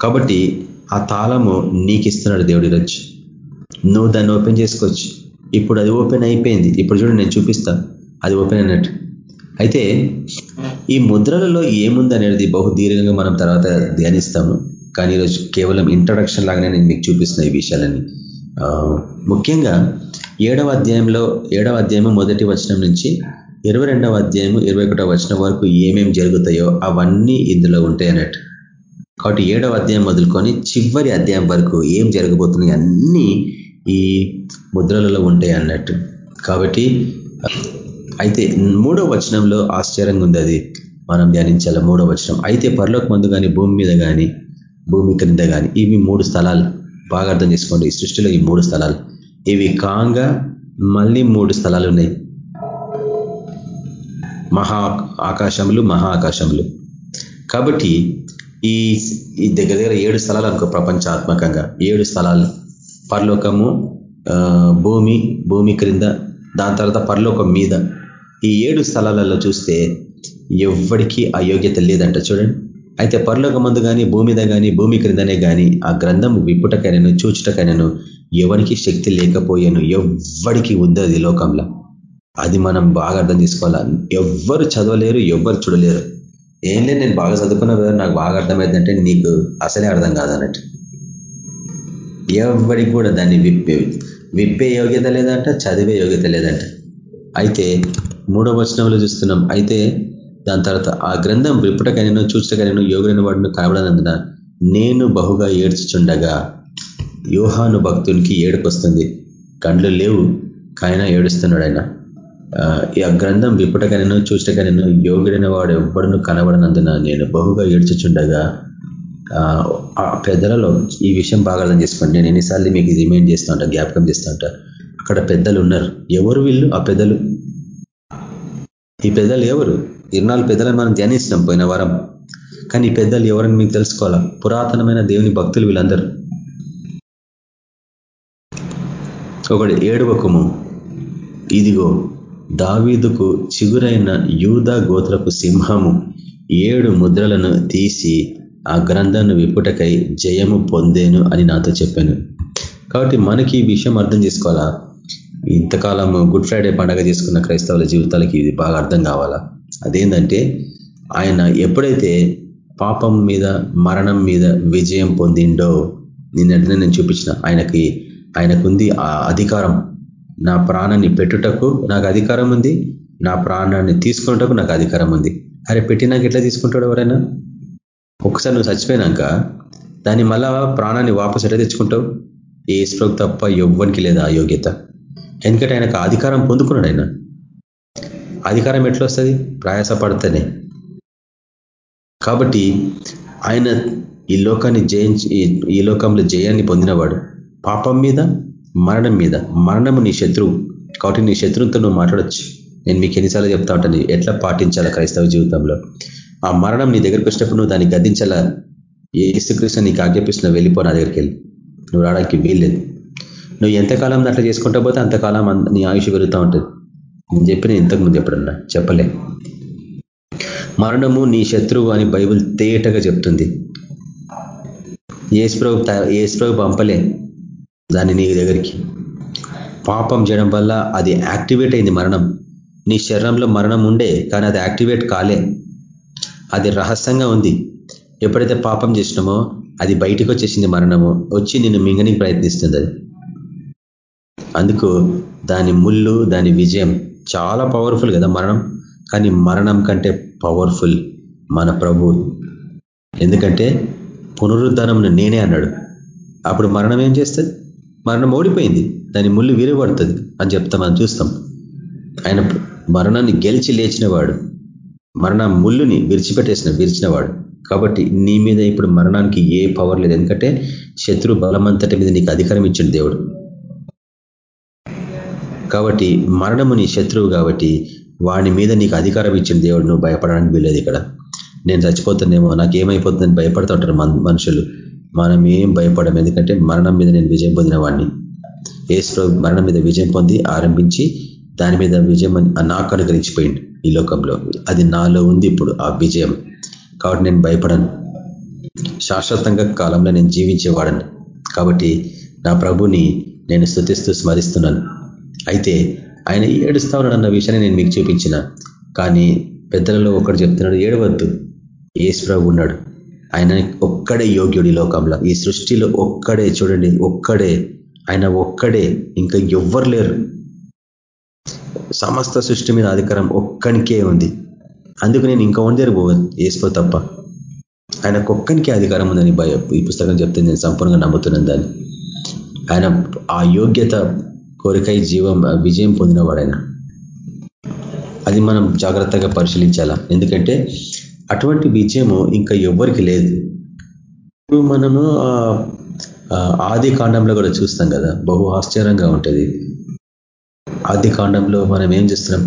కాబట్టి ఆ తాళము నీకు ఇస్తున్నాడు దేవుడి రోజు నువ్వు దాన్ని ఓపెన్ చేసుకోవచ్చు. ఇప్పుడు అది ఓపెన్ అయిపోయింది. ఇప్పుడు చూడండి నేను చూపిస్తా. అది ఓపెన్ అయినట్టు. అయితే ఈ ముద్రలలో ఏముందనేది బహు దీర్ఘంగా మనం తర్వాత ధ్యానిస్తాము. కానీ ఈరోజు కేవలం ఇంట్రడక్షన్ లాగానే నేను మీకు చూపిస్తున్న ఈ విషయాలని ముఖ్యంగా ఏడవ అధ్యాయంలో ఏడవ అధ్యాయము మొదటి వచనం నుంచి ఇరవై రెండవ అధ్యాయము ఇరవై ఒకటవ వచనం వరకు ఏమేమి జరుగుతాయో అవన్నీ ఇందులో ఉంటాయి అన్నట్టు. కాబట్టి ఏడవ అధ్యాయం మొదలుకొని చివరి అధ్యాయం వరకు ఏం జరగబోతున్నాయి అన్నీ ఈ ముద్రలలో ఉంటాయి అన్నట్టు. కాబట్టి అయితే మూడో వచనంలో ఆశ్చర్యంగా ఉంది అది. మనం ధ్యానించాల మూడో వచనం. అయితే పరలోక ముందు కానీ భూమి మీద కానీ భూమి క్రింద కానీ ఇవి మూడు స్థలాలు. బాగా అర్థం చేసుకోండి. ఈ సృష్టిలో ఈ మూడు స్థలాలు. ఇవి కాంగా మళ్ళీ మూడు స్థలాలు ఉన్నాయి. మహా ఆకాశములు మహా ఆకాశములు. కాబట్టి ఈ ఈ దగ్గర దగ్గర ఏడు స్థలాలు అనుకో ప్రపంచాత్మకంగా. ఏడు స్థలాలు. పరలోకము భూమి భూమి క్రింద. దాని తర్వాత పరలోకం మీద. ఈ ఏడు స్థలాలలో చూస్తే ఎవ్వడికి అయోగ్యత లేదంట. చూడండి. అయితే పరలోక మందు కానీ భూమి మీద కానీ భూమి క్రిందనే కానీ ఆ గ్రంథం విప్పుటకైనను చూచుటకైనను ఎవరికి శక్తి లేకపోయాను ఎవ్వడికి ఉంది లోకంలో. అది మనం బాగా అర్థం చేసుకోవాలా? ఎవ్వరు చదవలేరు ఎవ్వరు చూడలేరు. ఏం లేదు నేను బాగా చదువుకున్న కదా నాకు బాగా అర్థమైందంటే నీకు అసలే అర్థం కాదన్నట్టు. ఎవరికి కూడా దాన్ని విప్పే విప్పే యోగ్యత లేదంట చదివే యోగ్యత లేదంట. అయితే మూడో వచనంలో చూస్తున్నాం. అయితే దాని తర్వాత ఆ గ్రంథం విప్పటకైనా చూచటకైనా యోగులైన వాడిని కనబడనందున నేను బహుగా ఏడ్చుచుండగా యోహాను భక్తునికి ఏడుకొస్తుంది కండ్లు లేవు కాయన ఏడుస్తున్నాడు ఆయన ఈ గ్రంథం విప్పటకైనా చూచటకైనా యోగుడైన వాడు ఎవ్వడును కనబడనందున నేను బహుగా ఏడ్చుచుండగా ఆ పెద్దలలో ఈ విషయం బాగా అర్థం చేసుకోండి. నేను ఎన్నిసార్లు మీకు రిమైండ్ చేస్తూ ఉంటా జ్ఞాపకం చేస్తూ ఉంటా. అక్కడ పెద్దలు ఉన్నారు. ఎవరు వీళ్ళు? ఆ పెద్దలు? ఈ పెద్దలు ఎవరు? ఇరునాలు పెద్దలను మనం ధ్యానిస్తున్నాం పోయిన వారం. కానీ పెద్దలు ఎవరని మీకు తెలుసుకోవాలా? పురాతనమైన దేవుని భక్తులు వీళ్ళందరూ. ఒకటి ఏడవకము ఇదిగో దావీదుకు చిగురైన యూద గోత్రపు సింహము ఏడు ముద్రలను తీసి ఆ గ్రంథాన్ని విప్పుటకై జయము పొందేను అని నాతో చెప్పాను. కాబట్టి మనకి ఈ విషయం అర్థం చేసుకోవాలా? ఇంతకాలం గుడ్ ఫ్రైడే పండగ చేసుకున్న క్రైస్తవుల జీవితాలకి ఇది బాగా అర్థం కావాలా? అదేంటంటే ఆయన ఎప్పుడైతే పాపం మీద మరణం మీద విజయం పొందిండో నిన్నటినే నేను చూపించిన ఆయనకి ఆయనకుంది ఆ అధికారం. నా ప్రాణాన్ని పెట్టుటకు నాకు అధికారం ఉంది. నా ప్రాణాన్ని తీసుకున్నటకు నాకు అధికారం ఉంది. అరే పెట్టినాక ఎట్లా తీసుకుంటాడు ఎవరైనా? ఒకసారి నువ్వు చచ్చిపోయినాక దాన్ని మళ్ళా ప్రాణాన్ని వాపసు ఎట్లా తెచ్చుకుంటావు? ఏ స్ప్రోక్ తప్ప ఎవ్వరికి లేదా ఆ యోగ్యత. ఎందుకంటే ఆయనకు అధికారం పొందుకున్నాడు ఆయన. అధికారం ఎట్లా వస్తుంది ప్రయాసపడితేనే. కాబట్టి ఆయన ఈ లోకాన్ని జయించి ఈ లోకంలో జయాన్ని పొందినవాడు పాపం మీద మరణం మీద. మరణము నీ శత్రువు. కాబట్టి నీ శత్రువుతో నువ్వు మాట్లాడచ్చు. నేను మీకు ఎన్నిసార్లు చెప్తా ఉంటాను ఎట్లా పాటించాలా క్రైస్తవ జీవితంలో? ఆ మరణం నీ దగ్గరికి వచ్చినప్పుడు నువ్వు దాన్ని గద్దించాలా? ఏ ఇసుకృష్ణ నీకు ఆజ్ఞాపిస్తున్నా వెళ్ళిపో నా దగ్గరికి వెళ్ళి. నువ్వు రావడానికి వీల్లేదు. నువ్వు ఎంతకాలం అట్లా చేసుకుంటా పోతే అంతకాలం నీ ఆయుష్ పెరుగుతూ ఉంటుంది. నేను చెప్పిన ఇంతకుముందు ఎప్పుడన్నా చెప్పలే మరణము నీ శత్రువు అని బైబుల్ తేటగా చెప్తుంది. ఏసుప్రభు ఏసుప్రభు పంపలే దాన్ని నీ దగ్గరికి. పాపం చేయడం వల్ల అది యాక్టివేట్ అయింది మరణం. నీ శరీరంలో మరణం ఉండే కానీ అది యాక్టివేట్ కాలే. అది రహస్యంగా ఉంది. ఎప్పుడైతే పాపం చేసినామో అది బయటకు వచ్చేసింది మరణము. వచ్చి నిన్ను మింగనికి ప్రయత్నిస్తుంది అది. అందుకు దాని ముళ్ళు దాని విజయం చాలా పవర్ఫుల్ కదా మరణం. కానీ మరణం కంటే పవర్ఫుల్ మన ప్రభు. ఎందుకంటే పునరుద్ధానం నేనే అన్నాడు. అప్పుడు మరణం ఏం చేస్తుంది? మరణం ఓడిపోయింది. దాని ముళ్ళు విరగబడుతుంది అని చెప్తా మనం చూస్తాం. ఆయన మరణాన్ని గెలిచి లేచినవాడు. మరణ ముళ్ళుని విరిచిపెట్టేసిన విరిచినవాడు. కాబట్టి నీ మీద ఇప్పుడు మరణానికి ఏ పవర్ లేదు. ఎందుకంటే శత్రు బలమంతటి మీద నీకు అధికారం ఇచ్చిండు దేవుడు. కాబట్టి మరణము నీ శత్రువు కాబట్టి వాడి మీద నీకు అధికారం ఇచ్చిన దేవుడు నువ్వు భయపడడానికి వీలేదు ఇక్కడ. నేను చచ్చిపోతుందేమో నాకు ఏమైపోతుందని భయపడుతూ ఉంటారు మనుషులు. మనం ఏం భయపడం? ఎందుకంటే మరణం మీద నేను విజయం పొందిన వాడిని ఏసులో మరణం మీద విజయం పొంది ఆరంభించి దాని మీద విజయం నాకు అనుగ్రహించిపోయింది ఈ లోకంలో. అది నాలో ఉంది ఇప్పుడు ఆ విజయం. కాబట్టి నేను భయపడను. శాశ్వతంగా కాలంలో నేను జీవించేవాడను. కాబట్టి నా ప్రభుని నేను స్థుతిస్తూ స్మరిస్తున్నాను. అయితే ఆయన ఏడుస్తా ఉన్నాడు అన్న విషయాన్ని నేను మీకు చూపించిన. కానీ పెద్దలలో ఒకడు చెప్తున్నాడు ఏడవద్దు. ఏసు ఉన్నాడు. ఆయన ఒక్కడే యోగ్యుడి లోకంలో. ఈ సృష్టిలో ఒక్కడే చూడండి ఒక్కడే. ఆయన ఒక్కడే. ఇంకా ఎవ్వరు లేరు. సమస్త సృష్టి మీద అధికారం ఒక్కనికే ఉంది. అందుకు నేను ఇంకా ఉండేరు పోవను ఏసుకో తప్ప. ఆయనకు ఒక్కనికే అధికారం ఉందని ఈ పుస్తకం చెప్తే నేను సంపూర్ణంగా నమ్ముతున్నాను దాన్ని. ఆయన ఆ యోగ్యత కోరికై జీవం విజయం పొందినవాడు అది మనం జాగ్రత్తగా పరిశీలించాలా? ఎందుకంటే అటువంటి విజయము ఇంకా ఎవ్వరికి లేదు. ఇప్పుడు మనము ఆది కాండంలో కూడా చూస్తాం కదా బహు ఆశ్చర్యంగా ఉంటుంది. ఆది కాండంలో మనం ఏం చేస్తున్నాం?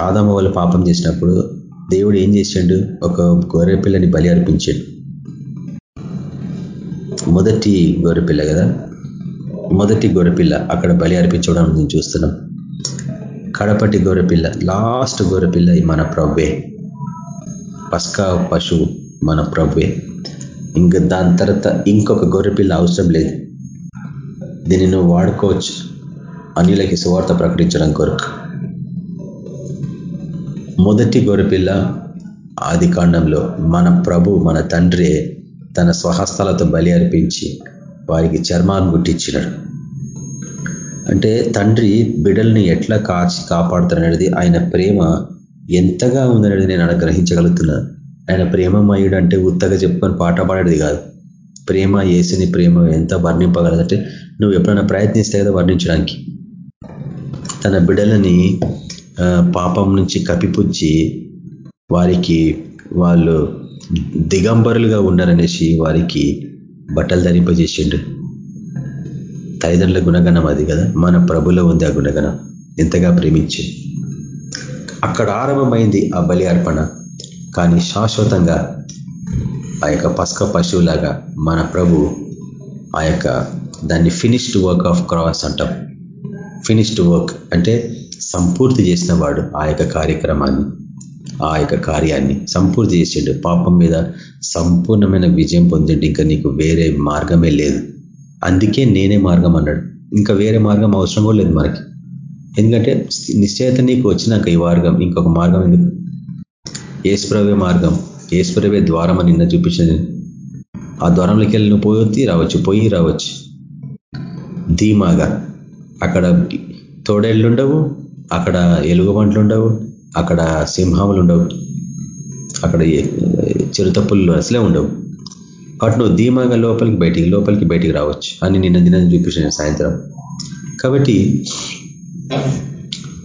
ఆదమ్మ వాళ్ళు పాపం చేసినప్పుడు దేవుడు ఏం చేసిండు? ఒక గొర్రె పిల్లని బలి అర్పించాడు. మొదటి గొర్రెపిల్ల కదా మొదటి గొర్రెపిల్ల అక్కడ బలి అర్పించడం నేను చూస్తున్నాం. కడపటి గొర్రెపిల్ల లాస్ట్ గొర్రెపిల్ల మన ప్రవ్వే పస్కా పశువు మన ప్రవ్వే ఇంకా దాని తర్వాత ఇంకొక గొర్రెపిల్ల అవసరం లేదు. దీనిని వాడుకోవచ్చు. అన్యులకి సువార్త ప్రకటించడం కొరకు. మొదటి గొర్రెపిల్ల ఆది కాండంలో మన ప్రభు మన తండ్రి తన స్వహస్తాలతో బలి అర్పించి వారికి చర్మాన్ని గుట్టించినాడు. అంటే తండ్రి బిడల్ని ఎట్లా కాచి కాపాడుతాడనేది ఆయన ప్రేమ ఎంతగా ఉందనేది నేను అనుగ్రహించగలుగుతున్నా. ఆయన ప్రేమమయుడు అంటే ఉత్తగా చెప్పుకొని పాట పాడేది కాదు. ప్రేమ ఏసుని ప్రేమ ఎంత వర్ణింపగలదంటే నువ్వు ఎప్పుడైనా ప్రయత్నిస్తే కదా వర్ణించడానికి. తన బిడలని పాపం నుంచి కప్పిపుచ్చి వారికి వాళ్ళు దిగంబరులుగా ఉన్నారనేసి వారికి బట్టలు ధరింపజేసిండు. తల్లిదండ్రుల గుణగణం అది కదా. మన ప్రభులో ఉంది ఆ గుణగణం. ఎంతగా ప్రేమించి. అక్కడ ఆరంభమైంది ఆ బలి అర్పణ. కానీ శాశ్వతంగా ఆ యొక్క పసుక పశువులాగా మన ప్రభు ఆ యొక్క దాన్ని ఫినిష్డ్ వర్క్ ఆఫ్ క్రాస్ అంటాం. ఫినిష్డ్ వర్క్ అంటే సంపూర్తి చేసిన వాడు ఆ యొక్క కార్యక్రమాన్ని ఆ యొక్క కార్యాన్ని సంపూర్తి చేసిండు. పాపం మీద సంపూర్ణమైన విజయం పొందిండి. ఇంకా నీకు వేరే మార్గమే లేదు. అందుకే నేనే మార్గం అన్నాడు. ఇంకా వేరే మార్గం అవసరం కూడా లేదు మనకి. ఎందుకంటే నిశ్చయత నీకు వచ్చినాక ఈ మార్గం ఇంకొక మార్గం ఎందుకు? ఏశ్వరవే మార్గం. ఏశ్వరవే ద్వారం అని నిన్న చూపించింది. ఆ ద్వారంలోకి వెళ్ళి నువ్వు పోయి రావచ్చు. పోయి రావచ్చు. ధీమాగా. అక్కడ తోడేళ్ళు ఉండవు అక్కడ ఎలుగుబంట్లు ఉండవు అక్కడ సింహములు ఉండవు. అక్కడ చిరుతప్పులు అసలే ఉండవు. కాబట్టి నువ్వు ధీమాగా లోపలికి బయటికి లోపలికి బయటికి రావచ్చు. అని నిన్న దిన చూపించిన సాయంత్రం. కాబట్టి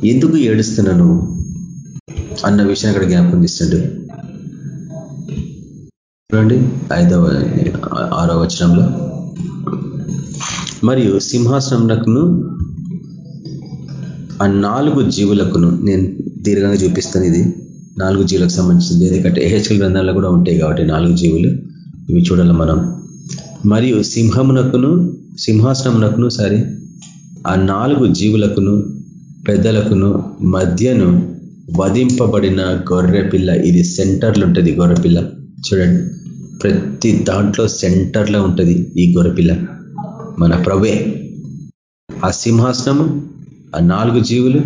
ఎందుకు ఏడుస్తున్నాను అన్న విషయం అక్కడ జ్ఞాపకం తీస్తుండు చూడండి ఐదవ ఆరో వచనంలో. మరియు సింహాసనమునకును ఆ నాలుగు జీవులకును నేను దీర్ఘంగా చూపిస్తాను ఇది. నాలుగు జీవులకు సంబంధించింది. ఎందుకంటే ఏహెచ్ఎల్ గ్రంథాల్లో కూడా ఉంటాయి కాబట్టి నాలుగు జీవులు. ఇవి చూడాలి మనం. మరియు సింహమునకును సింహాసనమునకును సరే ఆ నాలుగు జీవులకును పెద్దలకును మధ్యను వధింపబడిన గొర్రెపిల్ల ఇది సెంటర్లో ఉంటుంది గొర్రెపిల్ల చూడండి. ప్రతి దాంట్లో సెంటర్లో ఉంటుంది ఈ గొర్రెపిల్ల మన ప్రవే ఆ సింహాసనము ఆ నాలుగు జీవులు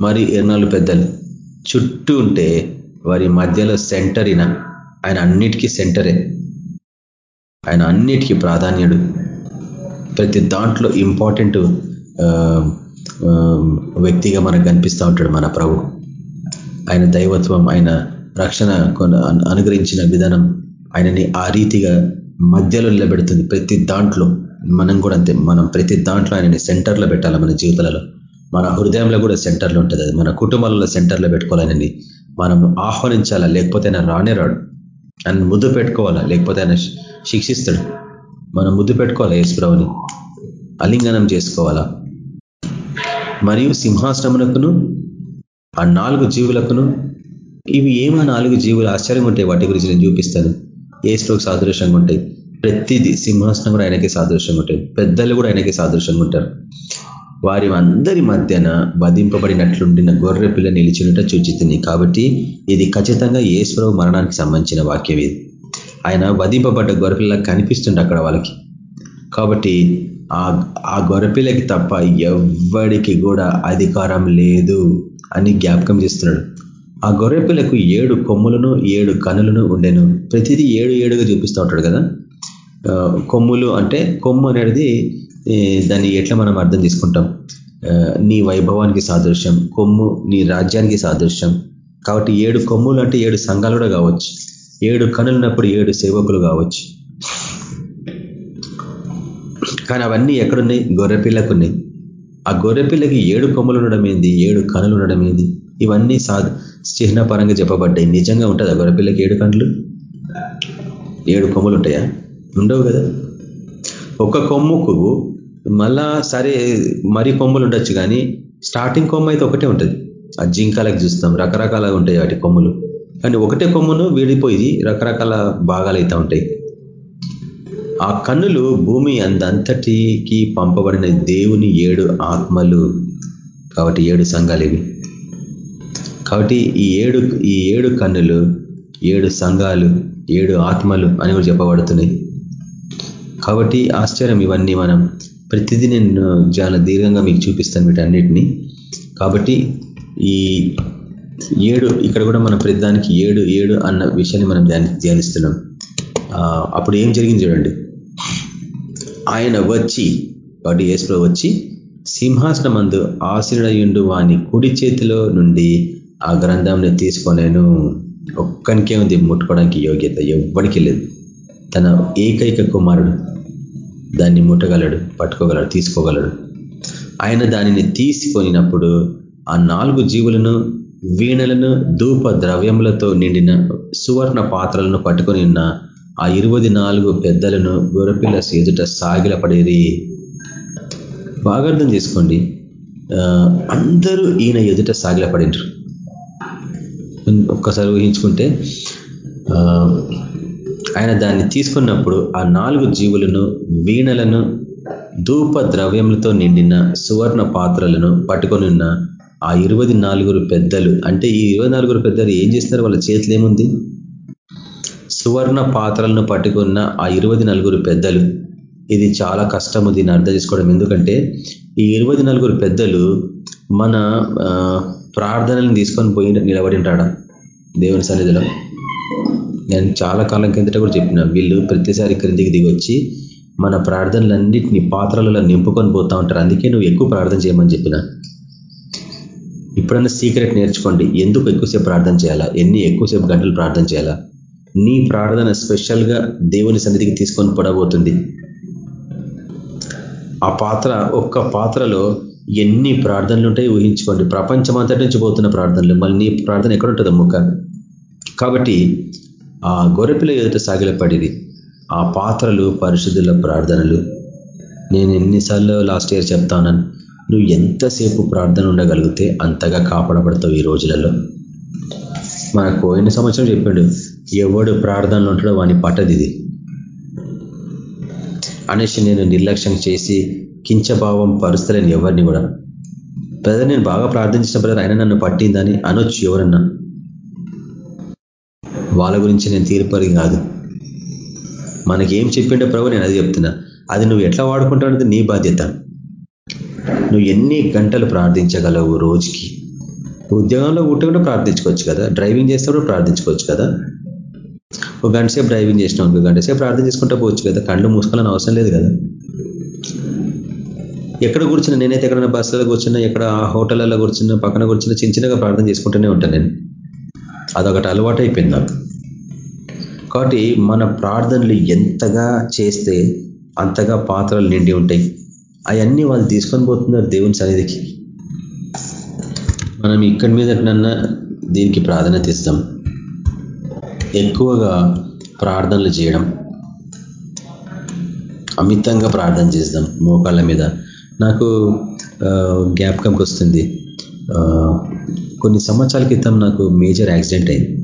మరి నాలుగు పెద్దలు. చుట్టూ ఉంటే వారి మధ్యలో సెంటరిన ఆయన అన్నిటికీ సెంటరే. ఆయన అన్నిటికీ ప్రాధాన్యుడు. ప్రతి దాంట్లో ఇంపార్టెంట్ వ్యక్తిగా మనకు కనిపిస్తూ ఉంటాడు మన ప్రభు. ఆయన దైవత్వం ఆయన రక్షణ అనుగ్రహించిన విధానం ఆయనని ఆ రీతిగా మధ్యలో నిలబెడుతుంది. ప్రతి దాంట్లో మనం కూడా అంతే. మనం ప్రతి దాంట్లో ఆయనని సెంటర్లో పెట్టాలి మన జీవితాలలో? మన హృదయంలో కూడా సెంటర్లో ఉంటుంది. అది మన కుటుంబాలలో సెంటర్లో పెట్టుకోవాలని మనం ఆహ్వానించాలా? లేకపోతే ఆయన రానే రాడు. ఆయన ముద్దు పెట్టుకోవాలా? లేకపోతే ఆయన శిక్షిస్తాడు. మనం ముద్దు పెట్టుకోవాలా యేసుప్రభుని? అలింగనం చేసుకోవాలా? మరియు సింహాశ్రమునకును ఆ నాలుగు జీవులకును ఇవి ఏమో నాలుగు జీవులు ఆశ్చర్యంగా ఉంటాయి. వాటి గురించి నేను చూపిస్తాను. శ్లోకి సాదృశ్యంగా ఉంటాయి. ప్రతిదీ సింహాసనం కూడా ఆయనకే సాదృశ్యంగా ఉంటాయి. పెద్దలు కూడా ఆయనకే సాదృశ్యంగా ఉంటారు. వారి అందరి మధ్యన వధింపబడినట్లుండిన గొర్రె పిల్ల నిలిచినట్టు చూచితుంది కాబట్టి ఇది ఖచ్చితంగా ఈశ్వరవు మరణానికి సంబంధించిన వాక్యం ఇది ఆయన వధింపబడ్డ గొర్రెపిల్ల కనిపిస్తుండే అక్కడ వాళ్ళకి. కాబట్టి ఆ ఆ గొర్రెపిల్లకి తప్ప ఎవ్వడికి కూడా అధికారం లేదు అని జ్ఞాపకం చేస్తున్నాడు. ఆ గొర్రెపిల్లకు ఏడు కొమ్ములను ఏడు కనులను ఉండేను. ప్రతిదీ ఏడు ఏడుగా చూపిస్తూ ఉంటాడు కదా. కొమ్ములు అంటే కొమ్ము అనేది దాన్ని ఎట్లా మనం అర్థం చేసుకుంటాం? నీ వైభవానికి సాదృశ్యం కొమ్ము నీ రాజ్యానికి సాదృశ్యం. కాబట్టి ఏడు కొమ్ములు అంటే ఏడు సంఘాలు కూడా కావచ్చు. ఏడు కనులున్నప్పుడు ఏడు సేవకులు కావచ్చు. కానీ అవన్నీ ఎక్కడున్నాయి? గొర్రెపిల్లకు ఉన్నాయి ఆ గొర్రెపిల్లకి ఏడు కొమ్ములు ఉండడం ఏంది? ఏడు కనులు ఉండడం ఏంది? ఇవన్నీ సా చిహ్నపరంగా చెప్పబడ్డాయి. నిజంగా ఉంటుంది ఆ గొర్రెపిల్లకి ఏడు కనులు? ఏడు కొమ్ములు ఉంటాయా? ఉండవు కదా. ఒక కొమ్ముకు మళ్ళా సరే మరి కొమ్ములు ఉండొచ్చు కానీ స్టార్టింగ్ కొమ్మ అయితే ఒకటే ఉంటుంది. ఆ జింకాలకు చూస్తాం రకరకాలుగా ఉంటాయి వాటి కొమ్ములు. కానీ ఒకటే కొమ్మును విడిపోయి రకరకాల భాగాలు అయితే ఉంటాయి. ఆ కన్నులు భూమి అందంతటికి పంపబడిన దేవుని ఏడు ఆత్మలు కాబట్టి ఏడు సంఘాలు ఇవి. కాబట్టి ఈ ఏడు ఈ ఏడు కన్నులు ఏడు సంఘాలు ఏడు ఆత్మలు అని కూడా చెప్పబడుతున్నాయి. కాబట్టి ఆశ్చర్యం ఇవన్నీ మనం. ప్రతిదీ నేను చాలా దీర్ఘంగా మీకు చూపిస్తాను వీటన్నిటిని. కాబట్టి ఈ ఏడు ఇక్కడ కూడా మనం ప్రతిదానికి ఏడు ఏడు అన్న విషయాన్ని మనం ధ్యానిస్తున్నాం. అప్పుడు ఏం జరిగింది చూడండి. ఆయన వచ్చి వాటి ఏసులో వచ్చి సింహాసనం మందు ఆశీనుడయుండు వాని కుడి చేతిలో నుండి ఆ గ్రంథంని తీసుకొనేను ఒక్కనికే ఉంది ముట్టుకోవడానికి యోగ్యత. ఎవ్వడికి లేదు. తన ఏకైక కుమారుడు. దాన్ని ముట్టగలడు పట్టుకోగలడు తీసుకోగలడు. ఆయన దానిని తీసుకొనినప్పుడు ఆ నాలుగు జీవులను వీణలను ధూప ద్రవ్యములతో నిండిన సువర్ణ పాత్రలను పట్టుకొని ఉన్న ఆ ఇరువది నాలుగు పెద్దలను గొరపిల్ల ఎదుట సాగిలపడేది. బాగా అర్థం చేసుకోండి. అందరూ ఈయన ఎదుట సాగిలపడిండ్రు. ఒక్కసారి ఊహించుకుంటే ఆ, ఆయన దాన్ని తీసుకున్నప్పుడు ఆ నాలుగు జీవులను వీణలను ధూప ద్రవ్యములతో నిండిన సువర్ణ పాత్రలను పట్టుకొని ఉన్న ఆ ఇరవై నాలుగురు పెద్దలు. అంటే ఈ ఇరవై నాలుగురు పెద్దలు ఏం చేస్తున్నారు? వాళ్ళ చేతులు ఏముంది? సువర్ణ పాత్రలను పట్టుకున్న ఆ ఇరవై నలుగురు పెద్దలు. ఇది చాలా కష్టము దీన్ని అర్థం చేసుకోవడం. ఎందుకంటే ఈ ఇరవై నలుగురు పెద్దలు మన ప్రార్థనలను తీసుకొని పోయి నిలబడి ఉంటాడా దేవుని సన్నిధిలో. నేను చాలా కాలం కిందట కూడా చెప్పిన వీళ్ళు ప్రతిసారి క్రిందికి దిగొచ్చి మన ప్రార్థనలన్నింటినీ పాత్రలలో నింపుకొని పోతా ఉంటారు. అందుకే నువ్వు ఎక్కువ ప్రార్థన చేయమని చెప్పిన. ఇప్పుడన్నా సీక్రెట్ నేర్చుకోండి. ఎందుకు ఎక్కువసేపు ప్రార్థన చేయాలా? ఎన్ని ఎక్కువసేపు గంటలు ప్రార్థన చేయాలా? నీ ప్రార్థన స్పెషల్గా దేవుని సన్నిధికి తీసుకొని పడబోతుంది. ఆ పాత్ర ఒక్క పాత్రలో ఎన్ని ప్రార్థనలు ఉంటాయి ఊహించుకోండి. ప్రపంచం అంతటి నుంచి పోతున్న ప్రార్థనలు. మళ్ళీ నీ ప్రార్థన ఎక్కడ ఉంటుంది ముక్క కాబట్టి ఆ గొర్రెపిల్ల ఎదుట సాగిలపడిది ఆ పాత్రలు పరిశుద్ధుల ప్రార్థనలు. నేను ఎన్నిసార్లు లాస్ట్ ఇయర్ చెప్తానని నువ్వు ఎంతసేపు ప్రార్థన ఉండగలిగితే అంతగా కాపాడబడతావు ఈ రోజులలో. మనకు పోయిన సంవత్సరం చెప్పాడు ఎవడు ప్రార్థనలు ఉంటాడో వాని పట్టది ఇది. అనేసి నేను నిర్లక్ష్యం చేసి కించభావం పరుస్తలేను ఎవరిని కూడా. బ్రదర్ నేను బాగా ప్రార్థించిన బ్రదర్ ఆయన నన్ను పట్టిందని అనొచ్చు ఎవరన్నా. వాళ్ళ గురించి నేను తీర్పరి కాదు. మనకి ఏం చెప్పిండో ప్రభు నేను అది చెప్తున్నా. అది నువ్వు ఎట్లా వాడుకుంటావు నీ బాధ్యత. నువ్వు ఎన్ని గంటలు ప్రార్థించగలవు రోజుకి? ఉద్యోగంలో ఉంటే ప్రార్థించుకోవచ్చు కదా? డ్రైవింగ్ చేస్తే కూడా ప్రార్థించుకోవచ్చు కదా? ఒక గంట సేపు డ్రైవింగ్ చేసినావు ఒక గంట సేపు ప్రార్థన చేసుకుంటూ పోవచ్చు కదా? కళ్ళు మూసుకోవాలని అవసరం లేదు కదా? ఎక్కడ కూర్చున్నా నేనైతే ఎక్కడైనా బస్సులో కూర్చున్నా ఎక్కడ హోటళ్ళలో కూర్చున్నా పక్కన కూర్చున్నా చిన్న చిన్నగా ప్రార్థన చేసుకుంటూనే ఉంటాను నేను. అదొకటి అలవాటు అయిపోయింది నాకు. కాబట్టి మన ప్రార్థనలు ఎంతగా చేస్తే అంతగా పాత్రలు నిండి ఉంటాయి. అవన్నీ వాళ్ళు తీసుకొని పోతున్నారు దేవుని సన్నిధికి. మనం ఇక్కడి మీదటనన్నా దీనికి ప్రాధాన్యత ఇస్తాం ఎక్కువగా ప్రార్థనలు చేయడం. అమితంగా ప్రార్థన చేద్దాం మోకాళ్ళ మీద. నాకు జ్ఞాపకంకి వస్తుంది. కొన్ని సంవత్సరాల క్రితం నాకు మేజర్ యాక్సిడెంట్ అయింది.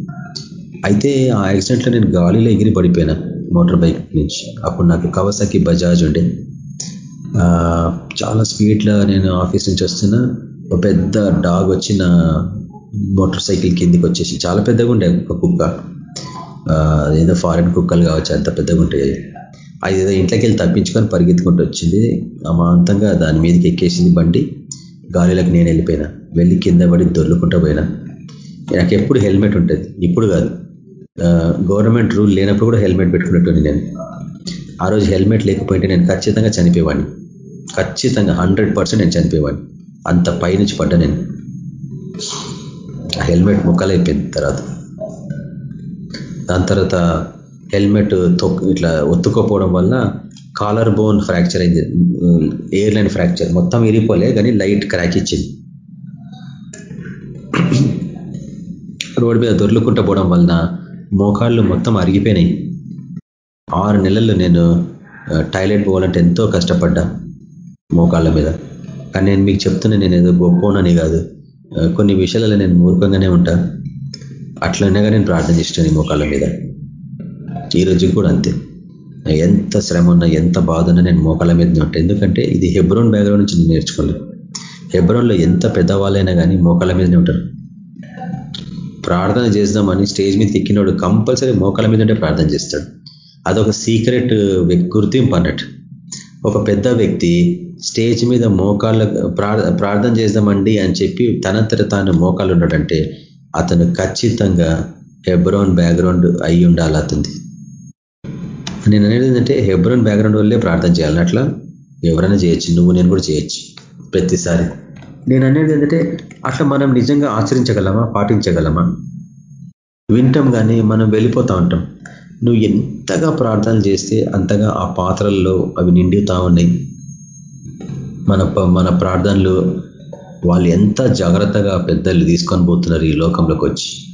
అయితే ఆ యాక్సిడెంట్లో నేను గాలిలో ఎగిరి పడిపోయినా మోటార్ బైక్ నుంచి. అప్పుడు నాకు కవసాకి బజాజ్ ఉండే. చాలా స్పీడ్లో నేను ఆఫీస్ నుంచి వస్తున్నా. ఒక పెద్ద డాగ్ వచ్చి నా మోటార్ సైకిల్ కిందికి వచ్చేసి చాలా పెద్దగా ఉండే ఒక కుక్క. ఏదో ఫారెన్ కుక్కలు కావచ్చు అంత పెద్దగా ఉంటాయి అది ఏదో ఇంట్లోకి వెళ్ళి తప్పించుకొని పరిగెత్తుకుంటూ వచ్చింది. అమాంతంగా దాని మీదకి ఎక్కేసింది బండి. గాలిలోకి నేను వెళ్ళిపోయినా. వెళ్ళి కింద పడి దొర్లుకుంటూ పోయినా. నాకు ఎప్పుడు హెల్మెట్ ఉంటుంది. ఇప్పుడు కాదు. గవర్నమెంట్ రూల్ లేనప్పుడు కూడా హెల్మెట్ పెట్టుకున్నట్టుంది నేను ఆ రోజు హెల్మెట్ లేకపోయింటే నేను ఖచ్చితంగా చనిపోయేవాడిని. ఖచ్చితంగా హండ్రెడ్ నేను చనిపోయేవాడిని. అంత పైనుంచి పడ్డా నేను. ఆ హెల్మెట్ ముక్కలైపోయింది తర్వాత. దాని తర్వాత హెల్మెట్ తొక్ ఇట్లా ఒత్తుకోపోవడం వల్ల కాలర్ బోన్ ఫ్రాక్చర్ అయింది. Hairline fracture. మొత్తం ఇరిపోలే కానీ లైట్ క్రాక్ ఇచ్చింది. రోడ్డు మీద దొర్లుకుంటూ పోవడం వలన మోకాళ్ళు మొత్తం అరిగిపోయినాయి. ఆరు నెలలు నేను టాయిలెట్ పోవాలంటే ఎంతో కష్టపడ్డా మోకాళ్ళ మీద. కానీ నేను మీకు చెప్తున్నా నేను ఏదో గొప్పనని కాదు. కొన్ని విషయాలలో నేను మూర్ఖంగానే ఉంటా. అట్లనే నేను ప్రార్థన చేస్తాను ఈ మోకాళ్ళ మీద. ఈ కూడా అంతే. ఎంత శ్రమ ఉన్నా ఎంత బాధ ఉన్నా నేను మోకాళ్ళ మీదనే ఉంటాను ఎందుకంటే ఇది హెబ్రోన్ బ్యాక్గ్రౌండ్ నుంచి నేను నేర్చుకోలేదు. హెబ్రోన్లో ఎంత పెద్దవాళ్ళైనా కానీ మోకాళ్ళ మీదనే ఉంటారు. ప్రార్థన చేద్దామని స్టేజ్ మీద ఎక్కినోడు కంపల్సరీ మోకాల మీద ఉంటే ప్రార్థన చేస్తాడు. అదొక సీక్రెట్ గుర్తింపు అన్నట్టు. ఒక పెద్ద వ్యక్తి స్టేజ్ మీద మోకాళ్ళ ప్రార్థన చేద్దామండి అని చెప్పి తనంతట తాను మోకాళ్ళు ఉన్నాడంటే అతను ఖచ్చితంగా హెబ్రోన్ బ్యాక్గ్రౌండ్ అయి ఉండాలి అతనిది. నేను అనేది ఏంటంటే హెబ్రోన్ బ్యాక్గ్రౌండ్ వల్లే ప్రార్థన చేయాలి. అట్లా ఎవరైనా చేయొచ్చు. నువ్వు నేను కూడా చేయొచ్చు. ప్రతిసారి. నేను అనేది ఏంటంటే అట్లా మనం నిజంగా ఆచరించగలమా? పాటించగలమా? వింటాం కానీ మనం వెళ్ళిపోతూ ఉంటాం. నువ్వు ఎంతగా ప్రార్థనలు చేస్తే అంతగా ఆ పాత్రల్లో అవి నిండుతా ఉన్నాయి. మన మన ప్రార్థనలు వాళ్ళు ఎంత జాగ్రత్తగా పెద్దలు తీసుకొని పోతున్నారు ఈ లోకంలోకి వచ్చి.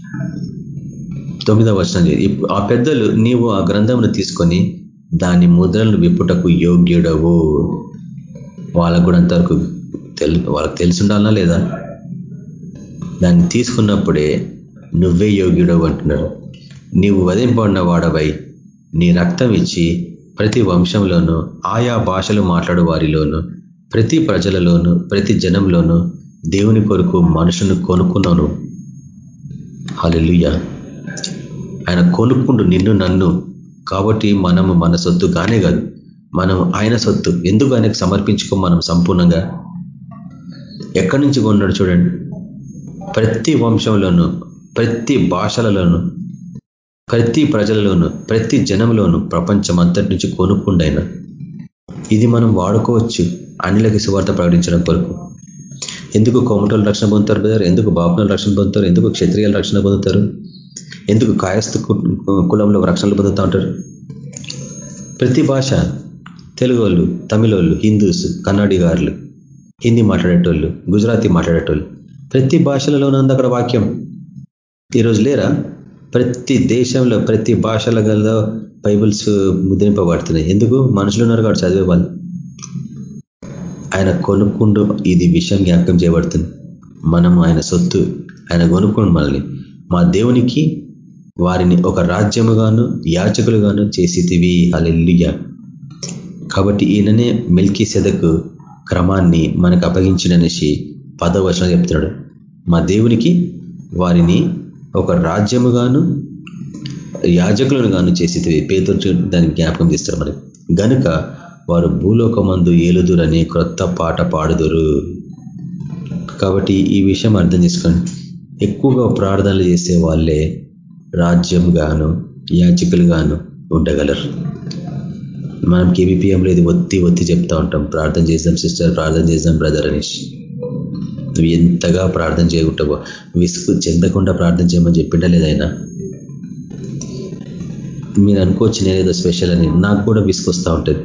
తొమ్మిదవ వచనం ఆ పెద్దలు నీవు ఆ గ్రంథంను తీసుకొని దాని ముద్రలను విప్పుటకు యోగ్యుడవు. వాళ్ళకు కూడా అంతవరకు తెలు వాళ్ళకి తెలిసి ఉండాలన్నా లేదా? దాన్ని తీసుకున్నప్పుడే నువ్వే యోగ్యుడవు అంటున్నారు నీవు వధింపబడిన వాడవై నీ రక్తం ఇచ్చి ప్రతి వంశంలోనూ ఆయా భాషలు మాట్లాడు వారిలోనూ ప్రతి ప్రజలలోనూ ప్రతి జనంలోనూ దేవుని కొరకు మనుషును కొనుక్కున్నాను. హలెలుయ్య ఆయన కొనుక్కుండు నిన్ను నన్ను. కాబట్టి మనము మన సొత్తు కానే కాదు మనం ఆయన సొత్తు. ఎందుకు ఆయనకు సమర్పించుకో మనం సంపూర్ణంగా? ఎక్కడి నుంచి కొన్నాడు చూడండి. ప్రతి వంశంలోనూ ప్రతి భాషలలోనూ ప్రతి ప్రజలలోనూ ప్రతి జనంలోనూ ప్రపంచం అంతటి నుంచి కొనుక్కుండైనా ఇది మనం వాడుకోవచ్చు అన్నిలకి సువార్త ప్రకటించడం కొరకు. ఎందుకు కోమటోలు రక్షణ పొందుతారు బ్రదర్? ఎందుకు బాపునలు రక్షణ పొందుతారు? ఎందుకు క్షత్రియాలు రక్షణ పొందుతారు? ఎందుకు కాయస్థ కులంలో రక్షణలు పొందుతూ ఉంటారు? ప్రతి భాష తెలుగు వాళ్ళు తమిళ వాళ్ళు హిందూస్ కన్నడిగారులు హిందీ మాట్లాడేటోళ్ళు గుజరాతీ మాట్లాడేటోళ్ళు ప్రతి భాషలలో ఉంది అక్కడ వాక్యం. ఈరోజు లేరా? ప్రతి దేశంలో ప్రతి భాషల గల బైబుల్స్ ముద్రింపబడుతున్నాయి. ఎందుకు? మనుషులు ఉన్నారు కాబట్టి చదివే వాళ్ళు. ఆయన కొనుక్కుంటూ ఇది విషయం జ్ఞాపకం చేయబడుతుంది. మనం ఆయన సొత్తు ఆయన కొనుక్కోండి మనల్ని. మా దేవునికి వారిని ఒక రాజ్యముగాను యాచకులుగాను చేసితివి. అలెల్లుయ్య కాబట్టి ఈయననే మిల్కీ సెదకు క్రమాన్ని మనకు అప్పగించిననేసి పదవ వచనం చెప్తున్నాడు. మా దేవునికి వారిని ఒక రాజ్యముగాను యాజకులను గాను చేసి పేదలు దానికి జ్ఞాపకం చేస్తారు మనకి గనుక వారు భూలోకమందు ఏలుదురని క్రొత్త పాట పాడుదురు. కాబట్టి ఈ విషయం అర్థం చేసుకోండి. ఎక్కువగా ప్రార్థనలు చేసే వాళ్ళే రాజ్యంగాను యాచకులుగాను ఉండగలరు. మనం కేబీపీఎంలో ఇది ఒత్తి ఒత్తి చెప్తా ఉంటాం. ప్రార్థన చేద్దాం సిస్టర్. ప్రార్థన చేద్దాం బ్రదర్ అనేసి నువ్వు ఎంతగా ప్రార్థన చేయకుంటావో విసుగు చెందకుండా ప్రార్థన చేయమని చెప్పిండా లేదైనా మీరు అనుకోవచ్చు నేనేదో స్పెషల్ అని. నాకు కూడా విసుకొస్తూ ఉంటుంది.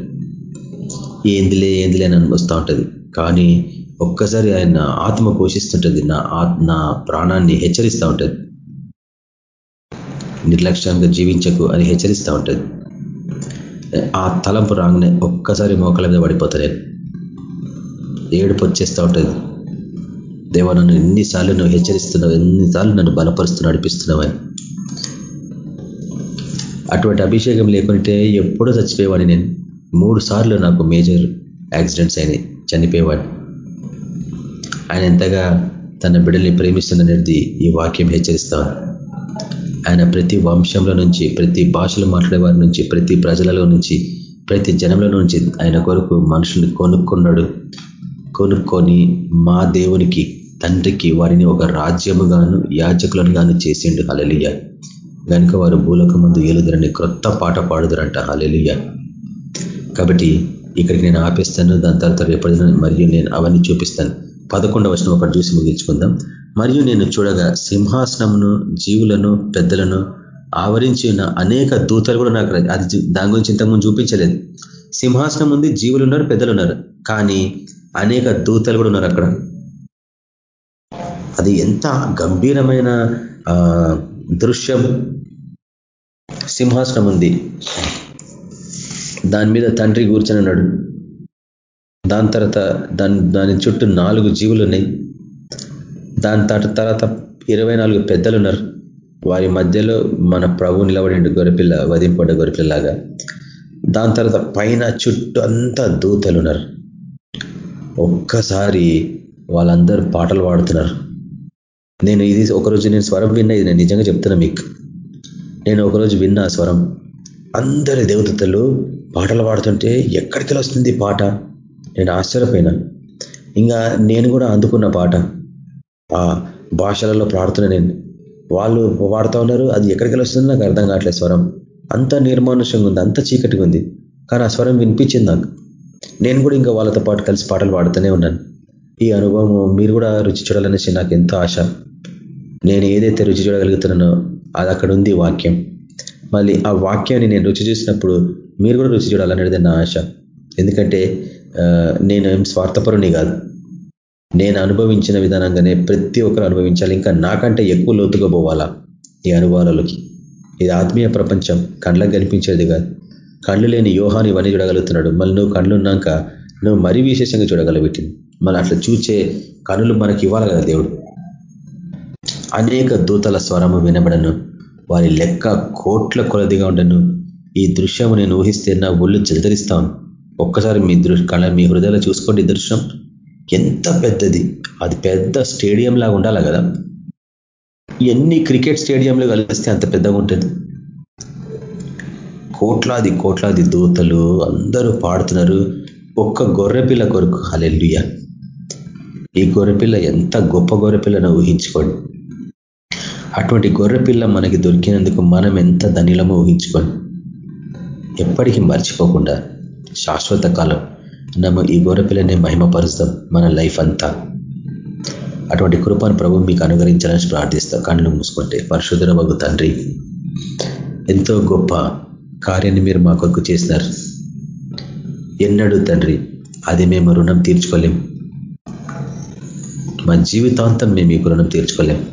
ఏందిలే ఏందిలే అని వస్తూ ఉంటుంది. కానీ ఒక్కసారి ఆయన ఆత్మ పోషిస్తుంటుంది నా నా ప్రాణాన్ని హెచ్చరిస్తూ ఉంటుంది. నిర్లక్ష్యంగా జీవించకు అని హెచ్చరిస్తూ ఉంటుంది. ఆ తలంపు రాగానే ఒక్కసారి మోకల మీద పడిపోతా నేను. ఏడుపు వచ్చేస్తూ ఉంటుంది. దేవ నన్ను ఎన్నిసార్లు నువ్వు హెచ్చరిస్తున్నావు ఎన్నిసార్లు నన్ను బలపరుస్తూ నడిపిస్తున్నావని అటువంటి అభిషేకం లేకుంటే ఎప్పుడో చచ్చిపోయేవాడిని నేను. మూడు సార్లు నాకు మేజర్ యాక్సిడెంట్స్ అయినాయి చనిపోయేవాడిని. ఆయన ఎంతగా తన బిడ్డల్ని ప్రేమిస్తుందనేది ఈ వాక్యం హెచ్చరిస్తాను ఆయన ప్రతి వంశంలో నుంచి ప్రతి భాషలు మాట్లాడే వారి నుంచి ప్రతి ప్రజలలో నుంచి ప్రతి జనంలో నుంచి ఆయన కొరకు మనుషుల్ని కొనుక్కున్నాడు. కొనుక్కొని మా దేవునికి తండ్రికి వారిని ఒక రాజ్యముగాను యాజకులను గాను చేసిండు. హలలియ కనుక వారు భూలోక ముందు ఏలుదరని క్రొత్త పాట పాడుదరంట. హలలియ కాబట్టి ఇక్కడికి నేను ఆపేస్తాను. దాని తర్వాత ఎప్పుడైనా మరియు నేను అవన్నీ చూపిస్తాను. పదకొండవ వచనం ఒకటి చూసి ముగించుకుందాం. మరియు నేను చూడగా సింహాసనమును జీవులను పెద్దలను ఆవరించి ఉన్న అనేక దూతలు కూడా నాకు అది దాని గురించి ఇంతకుముందు చూపించలేదు. సింహాసనం ఉంది జీవులు ఉన్నారు పెద్దలు ఉన్నారు కానీ అనేక దూతలు కూడా ఉన్నారు అక్కడ. అది ఎంత గంభీరమైన దృశ్యం సింహాసనం ఉంది. దాని మీద తండ్రి కూర్చొని ఉన్నాడు. దాని తర్వాత దాని దాని చుట్టూ నాలుగు జీవులు ఉన్నాయి. దాని తర్వాత ఇరవై నాలుగు పెద్దలు ఉన్నారు. వారి మధ్యలో మన ప్రభు నిలబడి గొరపిల్ల వదింపడ్డ గొరపిల్లలాగా దాని తర్వాత పైన చుట్టూ అంతా దూతలు ఉన్నారు. ఒక్కసారి వాళ్ళందరూ పాటలు పాడుతున్నారు. నేను ఇది ఒకరోజు నేను స్వరం విన్నా ఇది నేను నిజంగా చెప్తున్నా మీకు. నేను ఒకరోజు విన్నా స్వరం. అందరి దేవతలు పాటలు పాడుతుంటే ఎక్కడికి వస్తుంది పాట? నేను ఆశ్చర్యపోయినా. ఇంకా నేను కూడా అందుకున్న పాట. ఆ భాషలలో పాడుతున్నా నేను. వాళ్ళు పాడుతూ ఉన్నారు అది ఎక్కడికి వస్తుంది నాకు అర్థం కావట్లేదు స్వరం. అంత నిర్మానుషంగా ఉంది అంత చీకటిగా ఉంది. కానీ ఆ స్వరం వినిపించింది నాకు. నేను కూడా ఇంకా వాళ్ళతో పాటు కలిసి పాటలు పాడుతూనే ఉన్నాను. ఈ అనుభవం మీరు కూడా రుచి చూడాలనేసి నాకు ఎంతో ఆశ. నేను ఏదైతే రుచి చూడగలుగుతున్నానో అది అక్కడ ఉంది వాక్యం. మళ్ళీ ఆ వాక్యాన్ని నేను రుచి చూసినప్పుడు మీరు కూడా రుచి చూడాలనేది నా ఆశ. ఎందుకంటే నేను ఏం స్వార్థపరుని కాదు. నేను అనుభవించిన విధానంగానే ప్రతి ఒక్కరు అనుభవించాలి. ఇంకా నాకంటే ఎక్కువ లోతుగా పోవాలా ఈ అనుభవాలలోకి? ఇది ఆత్మీయ ప్రపంచం. కళ్ళకు కనిపించేది కాదు. కళ్ళు లేని యోహాన్ని ఇవన్నీ చూడగలుగుతున్నాడు. మళ్ళీ నువ్వు కళ్ళు ఉన్నాక నువ్వు మరీ విశేషంగా చూడగలబెట్టింది మళ్ళీ అట్లా చూచే కనులు మనకి ఇవ్వాలి కదా దేవుడు. అనేక దూతల స్వరము వినబడను. వారి లెక్క కోట్ల కొలదిగా ఉండను. ఈ దృశ్యము నేను ఊహిస్తే నా ఒళ్ళు చెదరిస్తాను ఒక్కసారి మీ దృష్టి కళ మీ హృదయలో చూసుకోండి దృశ్యం. ఎంత పెద్దది. అది పెద్ద స్టేడియం లాగా ఉండాలి కదా. ఎన్ని క్రికెట్ స్టేడియంలు కలిస్తే అంత పెద్దగా ఉంటుంది. కోట్లాది కోట్లాది దూతలు అందరూ పాడుతున్నారు. ఒక్క గొర్రెపిల్ల కొరకు. హలెల్లుయ. ఈ గొర్రెపిల్ల ఎంత గొప్ప గొర్రెపిల్లను ఊహించుకోండి. అటువంటి గొర్రెపిల్ల మనకి దొరికినందుకు మనం ఎంత ధనిలమో ఊహించుకోండి ఎప్పటికీ మర్చిపోకుండా శాశ్వత కాలం నమ్మ ఈ గొర్రెపిల్లనే మహిమపరుస్తాం మన లైఫ్ అంతా. అటువంటి కృపను ప్రభు మీకు అనుగ్రహించాలని ప్రార్థిస్తాం. కళ్ళు మూసుకుంటే పరశుధర బగు తండ్రి ఎంతో గొప్ప కార్యాన్ని మీరు మా కొరకు చేసినారు. ఎన్నడూ తండ్రి అది మేము రుణం తీర్చుకోలేం. మా జీవితాంతం మేము మీకు రుణం తీర్చుకోలేం.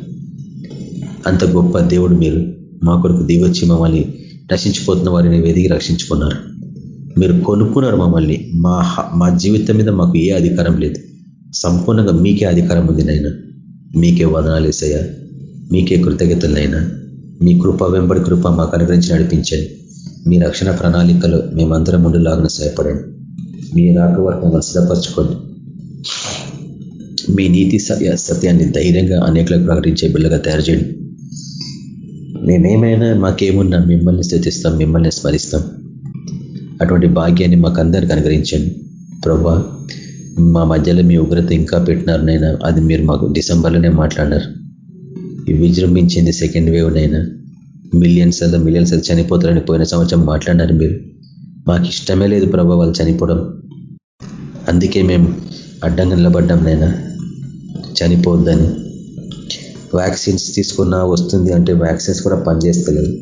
అంత గొప్ప దేవుడు మీరు. మా కొరకు దిగొచ్చి మమ్మల్ని రక్షించిపోతున్న వారిని వెదిగి రక్షించుకున్నారు. మీరు కొనుక్కున్నారు మమ్మల్ని. మా మా జీవితం మీద మాకు ఏ అధికారం లేదు. సంపూర్ణంగా మీకే అధికారం ఉంది నైనా మీకే వదనాలు వేసయ్యా మీకే కృతజ్ఞతలైనా మీ కృప వెంబడి కృప మాకు అనుగ్రహించి నడిపించండి. మీ రక్షణ ప్రణాళికలో మేమందరం ముందులాగిన సహాయపడండి. మీ రాక వరకు మమ్మల్ని సిద్ధపరచుకోండి. మీ నీతి సత్యాన్ని ధైర్యంగా అనేకలకు ప్రకటించే బిల్లగా తయారు చేయండి. మేమేమైనా మాకేమున్నా మిమ్మల్ని స్థితిస్తాం మిమ్మల్ని స్మరిస్తాం. అటువంటి భాగ్యాన్ని మాకందరికి అనుగ్రహించండి. ప్రభా మా మధ్యలో మీ ఉగ్రత ఇంకా పెట్టినారు నైనా అది మీరు మాకు డిసెంబర్లోనే మాట్లాడినారు. విజృంభించింది సెకండ్ వేవ్ నైనా మిలియన్స్ అలా మిలియన్స్ అది చనిపోతారని పోయిన సంవత్సరం మాట్లాడినారు మీరు. మాకు ఇష్టమే లేదు ప్రభా వాళ్ళు చనిపోవడం. అందుకే మేము అడ్డంగా నిలబడ్డాం నైనా చనిపోద్దని వ్యాక్సిన్స్ తీసుకున్నా వస్తుంది అంటే వ్యాక్సిన్స్ కూడా పనిచేస్తలేదు.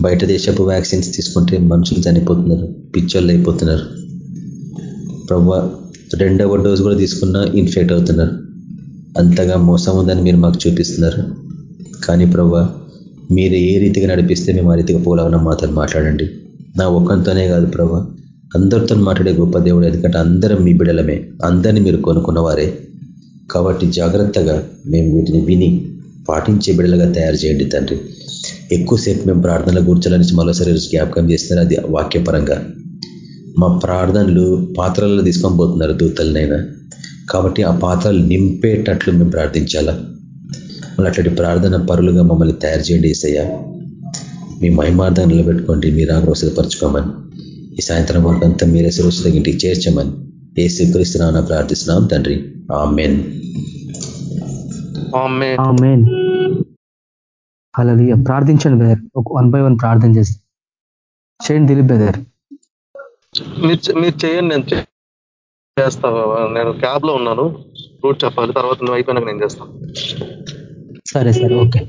బయట దేశపు వ్యాక్సిన్స్ తీసుకుంటే మనుషులు చనిపోతున్నారు పిచ్చోళ్ళు అయిపోతున్నారు. ప్రభు రెండవ డోస్ కూడా తీసుకున్నా ఇన్ఫెక్ట్ అవుతున్నారు. అంతగా మోసం ఉందని మీరు మాకు చూపిస్తున్నారు. కానీ ప్రభా మీరు ఏ రీతిగా నడిపిస్తే మేము ఆ రీతిగా పోలాగన మాతో మాట్లాడండి. నా ఒక్కంతోనే కాదు ప్రభా అందరితో మాట్లాడే గొప్ప దేవుడు ఎందుకంటే అందరం మీ బిడలమే అందరినీ మీరు కొనుక్కున్నవారే కాబట్టి జాగ్రత్తగా మేము వీటిని విని పాటించే బిడలుగా తయారు చేయండి తండ్రి. ఎక్కువసేపు మేము ప్రార్థనలు కూర్చోాలని మరోసారి జ్ఞాపకం చేస్తున్నారు. అది వాక్యపరంగా. మా ప్రార్థనలు పాత్రల్లో తీసుకొని పోతున్నారు దూతలనైనా. కాబట్టి ఆ పాత్రలు నింపేటట్లు మేము ప్రార్థించాలా? మళ్ళీ అట్లాంటి ప్రార్థన పరులుగా మమ్మల్ని తయారు చేయండి ఈసయ్య మీ మహిమార్థం నిలబెట్టుకోండి. మీరు ఆగ్రోసపరచుకోమని ఈ సాయంత్రం వరకు అంతా మీరే సురక్షిత ఇంటికి చేర్చమని. ఏ స్వీకరిస్తున్నామని ప్రార్థిస్తున్నాం తండ్రి. ఆ మెయిన్ అలా ప్రార్థించండి బెదర్ ఒక వన్ బై వన్ ప్రార్థన చేస్తాం. చేయండి దిలీప్ బెదర్ మీరు చేయండి నేను చేస్తా నేను క్యాబ్లో ఉన్నాను. రూట్ చెప్పాలి. తర్వాత నువ్వు అయిపోయినాక నేను చేస్తాను సరే సరే. ఓకే.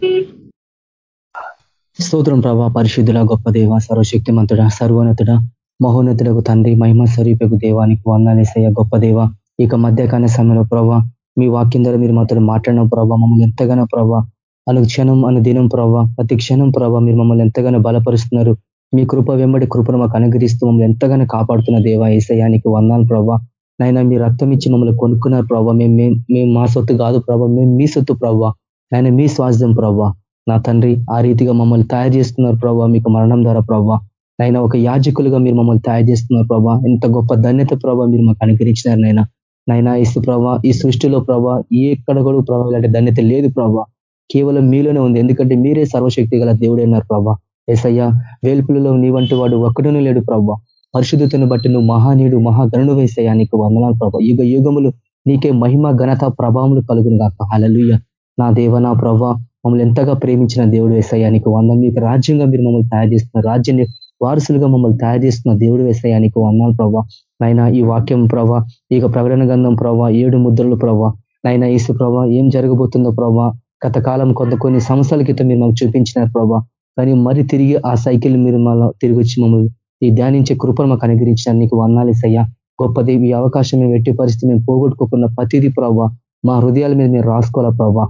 స్తోత్రం ప్రభా పరిశుద్ధుల గొప్ప దేవ సర్వశక్తిమంతుడ సర్వోన్నతుడ. మహోన్నతులకు తండ్రి మహిమ స్వరూపకు దేవానికి వందాలేసయ్య గొప్ప దేవ. ఇక మధ్యకాల సమయంలో ప్రభా మీ వాక్యం ద్వారా మీరు మాతో మాట్లాడిన ప్రభావ మమ్మల్ని ఎంతగానో ప్రభా అను క్షణం అను దినం ప్రభావ ప్రతి క్షణం ప్రభావ మీరు మమ్మల్ని ఎంతగానో బలపరుస్తున్నారు. మీ కృప వెంబడి కృపను మాకు అనుగ్రహిస్తూ మమ్మల్ని ఎంతగానో కాపాడుతున్న దేవ ఏసయానికి వందాలు ప్రభా. నైనా మీ రక్తం ఇచ్చి మమ్మల్ని కొనుక్కున్నారు ప్రభావ మేము మేము మా సొత్తు కాదు ప్రభావ మేము మీ సొత్తు ప్రభావ ఆయన మీ స్వాస్థ్యం ప్రభావ నా తండ్రి ఆ రీతిగా మమ్మల్ని తయారు చేస్తున్నారు ప్రభావ మీకు మరణం ద్వారా ప్రభావ ఆయన ఒక యాజకులుగా మీరు మమ్మల్ని తయారు చేస్తున్నారు ప్రభా. ఎంత గొప్ప ధన్యత ప్రభావ మీరు మాకు అనుగ్రహించినారు నైనా నైనా ఇసు ప్రభా ఈ సృష్టిలో ప్రభా ఎక్కడ కూడా ప్రభావ ఇలాంటి ధన్యత లేదు ప్రభా. కేవలం మీలోనే ఉంది. ఎందుకంటే మీరే సర్వశక్తి గల దేవుడైనారు ప్రభా. ఏసయ్య వేల్పులలో నీ వంటి వాడు ఒక్కడనే లేడు ప్రభా. పరిశుద్ధతను బట్టి నువ్వు మహానీయుడు మహాగణుడు వేసయ్యా నీకు వందనాలు ప్రభా. యుగ యుగములు నీకే మహిమ ఘనత ప్రభావములు కలుగును కాక హలలుయ్య నా దేవ నా ప్రభా మమ్మల్ని ఎంతగా ప్రేమించిన దేవుడు వేసయ్యా నీకు వందం మీకు రాజ్యంగా మీరు మమ్మల్ని తయారు చేస్తున్నారు. రాజ్యాన్ని వారసులుగా మమ్మల్ని తయారు చేస్తున్న దేవుడు వేసయ్యా నీకు వందాలు ప్రభా. నైనా ఈ వాక్యం ప్రభా ఇక ప్రకటన గంధం ప్రభా ఏడు ముద్రలు ప్రభా. నాయన ఈసు ప్రభా ఏం జరగబోతుందో ప్రభా. గత కాలం కొంత కొన్ని సంవత్సరాల క్రితం మీరు మాకు చూపించిన ప్రభా. కానీ మరి తిరిగి ఆ సైకిల్ మీరు మళ్ళీ తిరిగి వచ్చి మమ్మల్ని ఈ ధ్యానించే కృపను మాకు అనుగ్రహించినారు. నీకు వందాలేసయ్యా గొప్పది ఈ అవకాశం మేము ఎట్టి పరిస్థితి మేము పోగొట్టుకోకున్న ప్రతిదీ ప్రభావ మా హృదయాల మీద మీరు రాసుకోవాలా ప్రభా.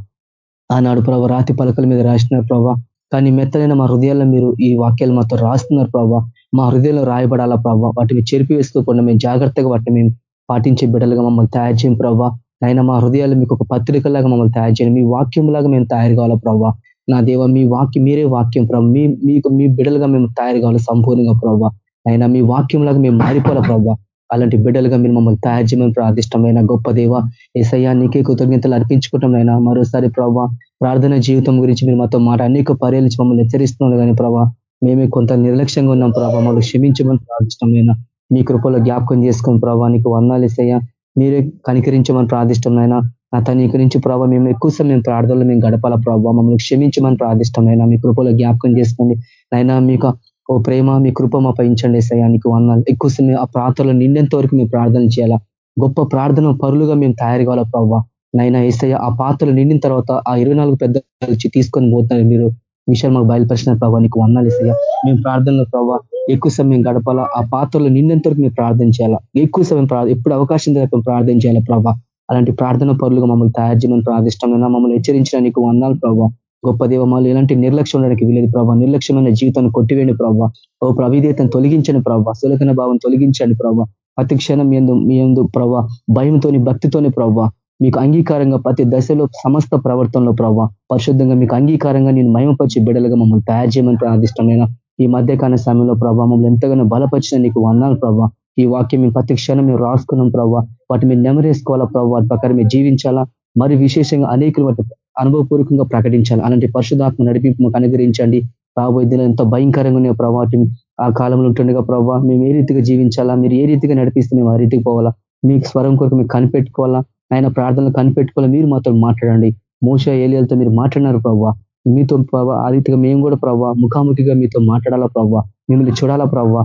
ఆనాడు ప్రభా రాతి పలకల మీద రాసినారు ప్రభా. కానీ మెత్తలైన మా హృదయాల్లో మీరు ఈ వాక్యాలు మాతో రాస్తున్నారు ప్రభా. మా హృదయంలో రాయబడాలా ప్రభావ వాటిని చెరిపివేసుకోకుండా మేము జాగ్రత్తగా వాటిని మేము పాటించే బిడ్డలుగా మమ్మల్ని తయారు చేయం ప్రభా. అయినా మా హృదయాలు మీకు ఒక పత్రికలాగా మమ్మల్ని తయారు చేయండి. మీ వాక్యంలాగా మేము తయారు కావాలా ప్రభావ నా దేవ మీ వాక్యం మీరే వాక్యం ప్రభావ మీ మీకు మీ బిడ్డలుగా మేము తయారు కావాలి సంపూర్ణంగా ప్రభావ అయినా మీ వాక్యంలాగా మేము మారిపోవాలి ప్రభావ అలాంటి బిడ్డలుగా మీరు మమ్మల్ని తయారు చేయమని ప్రార్థిష్టమైన గొప్ప దేవ ఏసయ్యా నీకే కృతజ్ఞతలు అర్పించుకుంటామైనా మరోసారి ప్రభావ ప్రార్థన జీవితం గురించి మీరు మాతో మాట అనేక పర్యాలించి మమ్మల్ని హెచ్చరిస్తున్నారు కానీ ప్రభావ మేమే కొంత నిర్లక్ష్యంగా ఉన్నాం ప్రభావ మమ్మల్ని క్షమించమని ప్రార్థిష్టమైన మీ కృపలో జ్ఞాపకం చేసుకుని ప్రభావ నీకు వందాలు ఇస్తాయా మీరే కనికరించమని ప్రార్థిష్టమైనా అతని గురించి ప్రభావ మేము ఎక్కువ సమయం ప్రార్థనలు మేము గడపాల ప్రభావ మమ్మల్ని క్షమించమని ప్రార్థిష్టమైన మీ కృపలో జ్ఞాపకం చేసుకోండి. నైనా మీకు ఓ ప్రేమ మీ కృప మా పయించండి సయానికి వందాలు ఎక్కువ సమయం ఆ ప్రార్థనలు నిండేంత వరకు మేము ప్రార్థన చేయాలా? గొప్ప ప్రార్థన పరులుగా మేము తయారు కావాలా ప్రభావ నైనా ఏసయ్య ఆ పాత్రలు నిండిన తర్వాత ఆ ఇరవై నాలుగు పెద్ద వచ్చి తీసుకొని పోతున్నారు. మీరు విషయాలు మాకు బయలుపరిచిన ప్రభావ నీకు వందాలు ఏసయ్య. మేము ప్రార్థనలో ప్రభావ ఎక్కువ సమయం గడపాలా? ఆ పాత్రలు నిండేంత వరకు మేము ప్రార్థన చేయాలా? ఎక్కువ సమయం ఎప్పుడు అవకాశం దగ్గర ప్రార్థన చేయాలా ప్రభావ అలాంటి ప్రార్థన పరులుగా మమ్మల్ని తయారు చేయమని ప్రార్థిష్టం మమ్మల్ని హెచ్చరించడానికి వందాలు ప్రభావ గొప్ప దేవమాలు ఇలాంటి నిర్లక్ష్యం ఉండడానికి వీలేదు ప్రభావ నిర్లక్ష్యమైన జీవితాన్ని కొట్టివేయండి ప్రభావ ఓ ప్రవిధేతను తొలగించండి ప్రభావ సులకన భావం తొలగించండి ప్రభావ ప్రతి క్షణం ఎందు మీ ఎందు ప్రభావ భయంతోని భక్తితోని ప్రభావ మీకు అంగీకారంగా ప్రతి దశలో సమస్త ప్రవర్తనలో ప్రభావ పరిశుద్ధంగా మీకు అంగీకారంగా నేను మయమపరిచి బిడ్డలుగా మమ్మల్ని తయారు చేయమని ప్రార్థిష్టమైన ఈ మధ్యకాల సమయంలో ప్రభావ మమ్మల్ని ఎంతగానో బలపరిచిన నీకు వందాలు ప్రభావ ఈ వాక్యం మేము ప్రతి క్షణం మేము రాసుకున్నాం ప్రభావ వాటి మీరు నెమరేసుకోవాలా ప్రభావ వాటి ప్రకారం మీరు జీవించాలా? మరి విశేషంగా అనేకులు వాటి అనుభవపూర్వకంగా ప్రకటించాలి. అలాంటి పరిశుధాత్మ నడిపింపు మాకు అనుగ్రహించండి రాబోయే దినం ఎంతో భయంకరంగా ఉన్నాయి. ప్రభావం ఆ కాలంలో ఉంటుండగా ప్రభావ మేము ఏ రీతిగా జీవించాలా? మీరు ఏ రీతిగా నడిపిస్తే మేము ఆ రీతికి పోవాలా? మీకు స్వరం కొరకు మీకు కనిపెట్టుకోవాలా? ఆయన ప్రార్థనలు కనిపెట్టుకోవాలా? మీరు మాతో మాట్లాడండి. మోస ఏలియాలతో మీరు మాట్లాడినారు ప్రభావ మీతో ప్రభావ ఆ రీతిగా మేము కూడా ప్రభావ ముఖాముఖిగా మీతో మాట్లాడాలా ప్రభావ మిమ్మల్ని చూడాలా ప్రభావ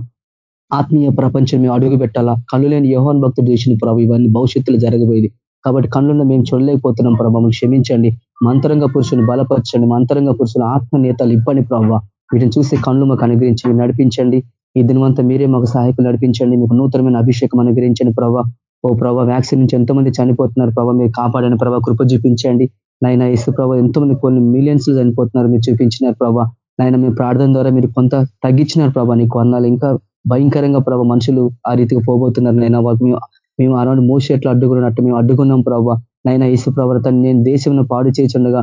ఆత్మీయ ప్రపంచం మేము అడుగు పెట్టాలా కళ్ళు లేని యోహన్ భక్తుడు చేసిన ప్రభావ ఇవన్నీ భవిష్యత్తులో జరగబోయేది. కాబట్టి కళ్ళున్న మేము చూడలేకపోతున్నాం ప్రభావం క్షమించండి. మంతరంగ పురుషుని బలపరచండి. మంతరంగ పురుషుల ఆత్మనేతలు ఇవ్వండి ప్రభావ వీటిని చూసి కళ్ళు మాకు అనుగ్రహించి నడిపించండి. ఈ దినవంతా మీరే మాకు సహాయకులు నడిపించండి. మీకు నూతనమైన అభిషేకం అనుగ్రహించండి ప్రభావ ఓ ప్రభావ వ్యాక్సిన్ నుంచి ఎంతోమంది చనిపోతున్నారు ప్రభావ మీరు కాపాడని ప్రభావ కృప చూపించండి. నైనా ఇసు ప్రభావ ఎంతోమంది కొన్ని మిలియన్స్ చనిపోతున్నారు మీరు చూపించినారు ప్రభావ నాయన మీ ప్రార్థన ద్వారా మీరు కొంత తగ్గించినారు ప్రభావ నీకు వందాలు ఇంకా భయంకరంగా ప్రభావ మనుషులు ఆ రీతికి పోబోతున్నారు. నైనా మేము మేము ఆనాడు మోసి ఎట్లా అడ్డుకున్నట్టు మేము అడ్డుకున్నాం ప్రభావ నైనా ఈసు ప్రవర్తన నేను దేశంలో పాడు చేయుండగా